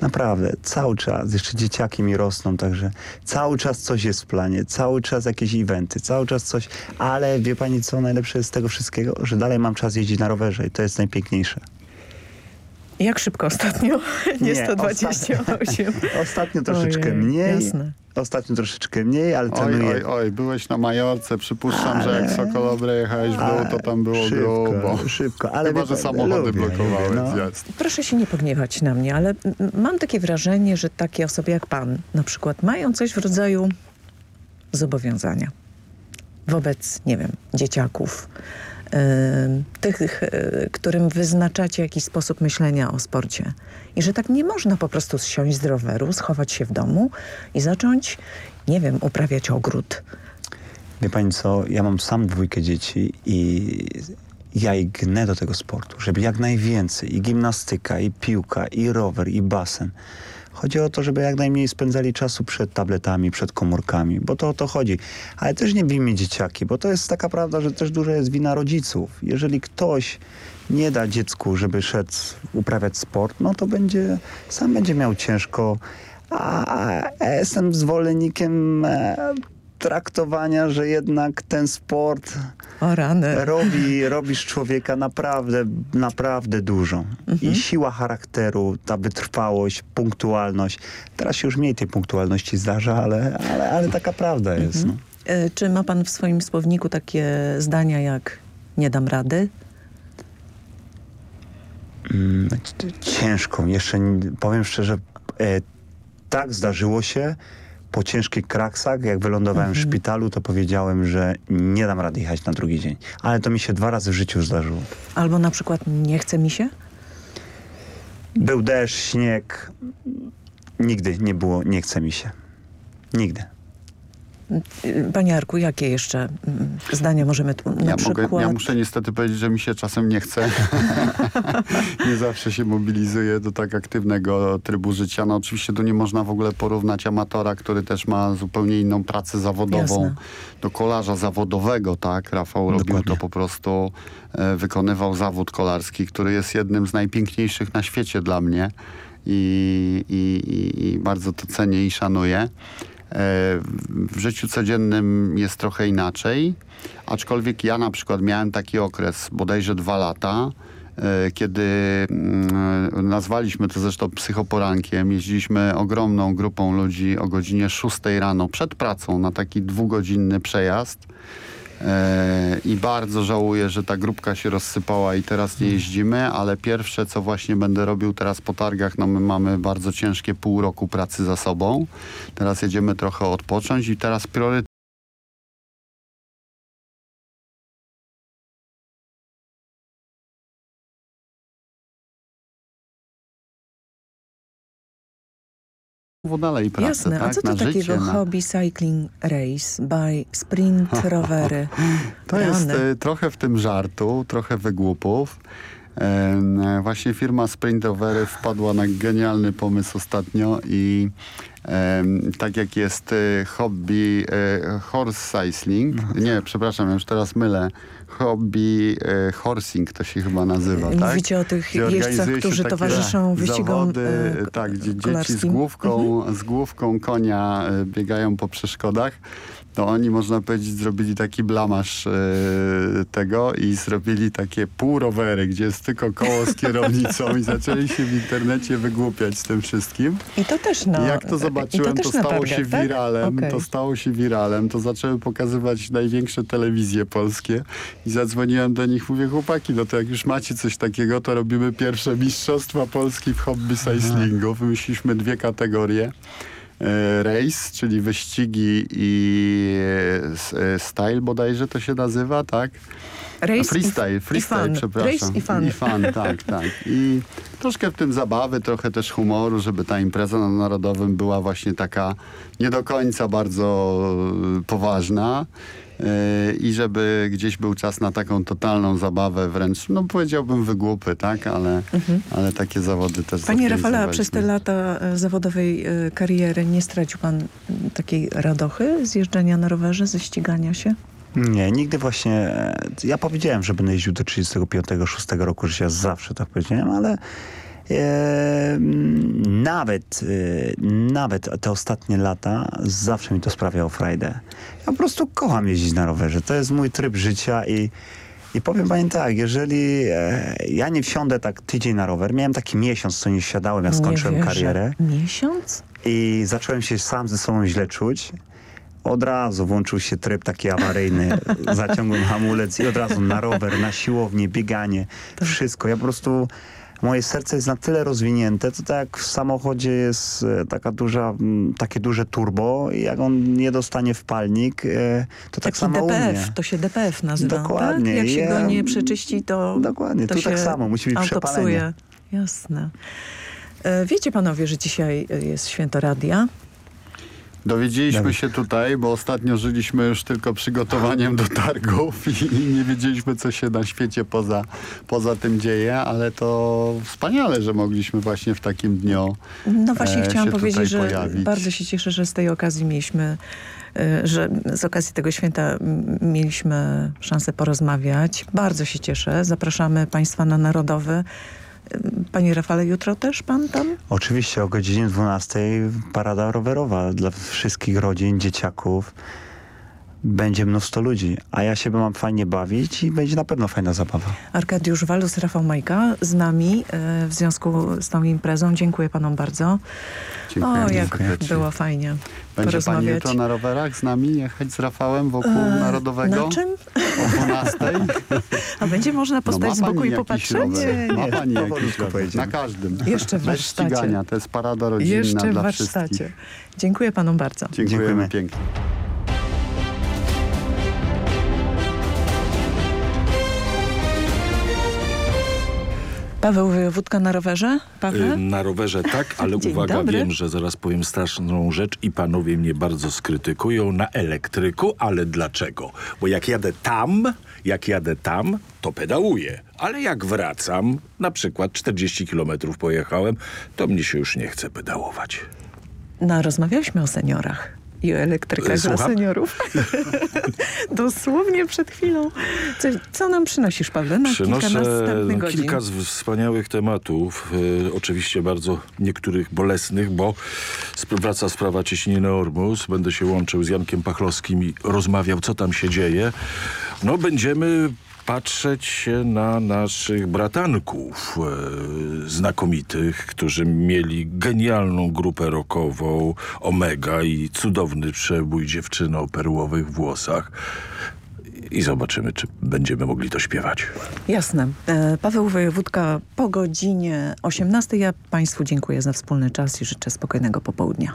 Naprawdę, cały czas, jeszcze dzieciaki mi rosną, także cały czas coś jest w planie, cały czas jakieś eventy, cały czas coś, ale wie pani co najlepsze jest z tego wszystkiego? Że dalej mam czas jeździć na rowerze i to jest najpiękniejsze. Jak szybko ostatnio? (laughs) Nie, Nie, 128. Ostatnio troszeczkę Ojej, mniej, jasne. Ostatnio troszeczkę mniej, ale Oj, oj, oj, byłeś na Majorce, przypuszczam, że jak Ale- Sokolobre jechałeś w dół, to tam było szybko, grubo. szybko, ale Chyba, że samochody lubię, blokowały lubię, no. zjazd. Proszę się nie pogniewać na mnie, ale mam takie wrażenie, że takie osoby jak pan na przykład mają coś w rodzaju zobowiązania wobec, nie wiem, dzieciaków, tych, y, którym wyznaczacie jakiś sposób myślenia o sporcie. I że tak nie można po prostu zsiąść z roweru, schować się w domu i zacząć, nie wiem, uprawiać ogród. Wie pani co, ja mam sam dwójkę dzieci i ja ich gnę do tego sportu, żeby jak najwięcej i gimnastyka, i piłka, i rower, i basen. Chodzi o to, żeby jak najmniej spędzali czasu przed tabletami, przed komórkami, bo to o to chodzi. Ale też nie bijmy dzieciaki, bo to jest taka prawda, że też duża jest wina rodziców. Jeżeli ktoś nie da dziecku, żeby szedł uprawiać sport, no to będzie, sam będzie miał ciężko. A, jestem zwolennikiem e, traktowania, że jednak ten sport O rany. robi, robi z człowieka naprawdę, naprawdę dużo. Mhm. I siła charakteru, ta wytrwałość, punktualność. Teraz się już mniej tej punktualności zdarza, ale, ale, ale taka prawda jest. Mhm. No. Y, Czy ma pan w swoim słowniku takie zdania jak nie dam rady? Mm, c- ciężką. Jeszcze powiem szczerze, e, tak zdarzyło się. Po ciężkich kraksach, jak wylądowałem w szpitalu, to powiedziałem, że nie dam rady jechać na drugi dzień. Ale to mi się dwa razy w życiu zdarzyło. Albo na przykład nie chce mi się? Był deszcz, śnieg. Nigdy nie było, nie chce mi się. Nigdy. Panie Arku, jakie jeszcze mm, zdania możemy tu na Ja, przykład... mogę, ja muszę niestety powiedzieć, że mi się czasem nie chce. (laughs) nie zawsze się mobilizuję do tak aktywnego trybu życia. No oczywiście tu nie można w ogóle porównać amatora, który też ma zupełnie inną pracę zawodową Jasne. do kolarza zawodowego, tak? Rafał robił to po prostu, e, wykonywał zawód kolarski, który jest jednym z najpiękniejszych na świecie dla mnie i, i, i, i bardzo to cenię i szanuję. W życiu codziennym jest trochę inaczej, aczkolwiek ja na przykład miałem taki okres, bodajże dwa lata, e, kiedy mm, nazwaliśmy to zresztą psychoporankiem. Jeździliśmy ogromną grupą ludzi o godzinie 6 rano przed pracą na taki dwugodzinny przejazd. E, I bardzo żałuję, że ta grupka się rozsypała i teraz nie jeździmy, ale pierwsze, co właśnie będę robił teraz po targach, no my mamy bardzo ciężkie pół roku pracy za sobą. Teraz jedziemy trochę odpocząć i teraz priorytet dalej pracę, Jasne, tak? a co to na takiego życie, na... hobby cycling race by sprint (laughs) rowery? To jest y, trochę w tym żartu, trochę wygłupów. E, właśnie firma Sprint Rowery wpadła na genialny pomysł ostatnio i e, tak jak jest e, hobby e, horse cycling, nie, przepraszam, już teraz mylę, hobby e, horsing to się chyba nazywa, tak? Mówicie o tych Gdzie jeźdźcach, którzy towarzyszą wyścigom zawody, e, tak, gdzie dzieci z główką, Mhm. z główką konia e, biegają po przeszkodach to oni, można powiedzieć, zrobili taki blamasz e, tego i zrobili takie półrowery, gdzie jest tylko koło z kierownicą i (laughs) zaczęli się w internecie wygłupiać z tym wszystkim. I to też na I jak to zobaczyłem, to, też na stało targach, się tak? wiralem, Okej. to stało się wiralem, to zaczęły pokazywać największe telewizje polskie i zadzwoniłem do nich, mówię, chłopaki, no to jak już macie coś takiego, to robimy pierwsze Mistrzostwa Polski w hobby cyclingu. Wymyśliliśmy dwie kategorie. E, Race, czyli wyścigi i e, e, style bodajże to się nazywa, tak? Race i- freestyle, i freestyle, fun. przepraszam. Race i fun. I fun, tak, tak. I troszkę w tym zabawy, trochę też humoru, żeby ta impreza na Narodowym była właśnie taka nie do końca bardzo poważna. E, I żeby gdzieś był czas na taką totalną zabawę, wręcz, no powiedziałbym wygłupy, tak? Ale, ale takie zawody też Mhm. Panie Rafale, a przez te lata e, zawodowej e, kariery nie stracił pan m, takiej radochy z jeżdżenia na rowerze, ze ścigania się? Nie, nigdy właśnie. e, Ja powiedziałem, że będę jeździł do 35-6 roku życia, zawsze tak powiedziałem, ale mm, nawet, e, nawet te ostatnie lata zawsze mi to sprawiało frajdę. Ja po prostu kocham jeździć na rowerze. To jest mój tryb życia i i powiem pani tak, jeżeli e, ja nie wsiądę tak tydzień na rower, miałem taki miesiąc, co nie wsiadałem, jak skończyłem wierzę. karierę Miesiąc? i zacząłem się sam ze sobą źle czuć. Od razu włączył się tryb taki awaryjny, (laughs) zaciągłem hamulec i od razu na rower, na siłownię, bieganie, wszystko. Ja po prostu, moje serce jest na tyle rozwinięte, to tak jak w samochodzie jest e, taka duża, takie duże turbo i jak on nie dostanie w palnik, e, to tak Taki samo u DPF, mnie. to się DPF nazywa, Dokładnie. tak? Jak się go nie przeczyści, to Dokładnie, to tu tak samo, musi być auto przepalenie. Jasne. E, Wiecie panowie, że dzisiaj jest święto radia? Dowiedzieliśmy się tutaj, bo ostatnio żyliśmy już tylko przygotowaniem do targów i, i nie wiedzieliśmy, co się na świecie poza, poza tym dzieje, ale to wspaniale, że mogliśmy właśnie w takim dniu No właśnie e, chciałam powiedzieć, że pojawić. bardzo się cieszę, że z tej okazji mieliśmy, e, że z okazji tego święta mieliśmy szansę porozmawiać. Bardzo się cieszę. Zapraszamy Państwa na Narodowy. Panie Rafale, jutro też Pan tam? Oczywiście o godzinie 12 parada rowerowa dla wszystkich rodzin, dzieciaków. Będzie mnóstwo ludzi, a ja się mam fajnie bawić i będzie na pewno fajna zabawa. Arkadiusz Walus, Rafał Majka z nami e, w związku z tą imprezą. Dziękuję Panom bardzo. Dziękuję o, jak serdecznie. było fajnie Będzie pani jutro na rowerach z nami jechać z Rafałem wokół E, Narodowego? Na czym? O 12? (laughs) A będzie można postać ma z boku i popatrzeć? rower? Ma pani jakiś rower? Na każdym. Jeszcze w Bez warsztacie. ścigania. To jest parada rodzinna Jeszcze dla warsztacie. wszystkich. Dziękuję Panom bardzo. Dziękujemy, Dziękujemy. pięknie. Paweł Wojewódka na rowerze? Paweł? Y, Na rowerze tak, ale (laughs) uwaga, dobry. wiem, że zaraz powiem straszną rzecz i panowie mnie bardzo skrytykują na elektryku, ale dlaczego? Bo jak jadę tam, jak jadę tam, to pedałuję. Ale jak wracam, na przykład 40 kilometrów pojechałem, to mnie się już nie chce pedałować. No, rozmawialiśmy o seniorach i o elektrykach dla Słucham? seniorów. (laughs) Dosłownie przed chwilą. Co, co nam przynosisz, Pawle, na kilka Przynoszę następnych godzin? kilka z wspaniałych tematów, e, oczywiście bardzo niektórych bolesnych, bo wraca sprawa cieśniny Ormus. Będę się łączył z Jankiem Pachlowskim i rozmawiał, co tam się dzieje. No, będziemy patrzeć na naszych bratanków e, znakomitych, którzy mieli genialną grupę rockową, Omega i cudowny przebój dziewczyny o perłowych włosach. I zobaczymy, czy będziemy mogli to śpiewać. Jasne. E, Paweł Wojewódka po godzinie 18. Ja Państwu dziękuję za wspólny czas i życzę spokojnego popołudnia.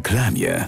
Reklamie.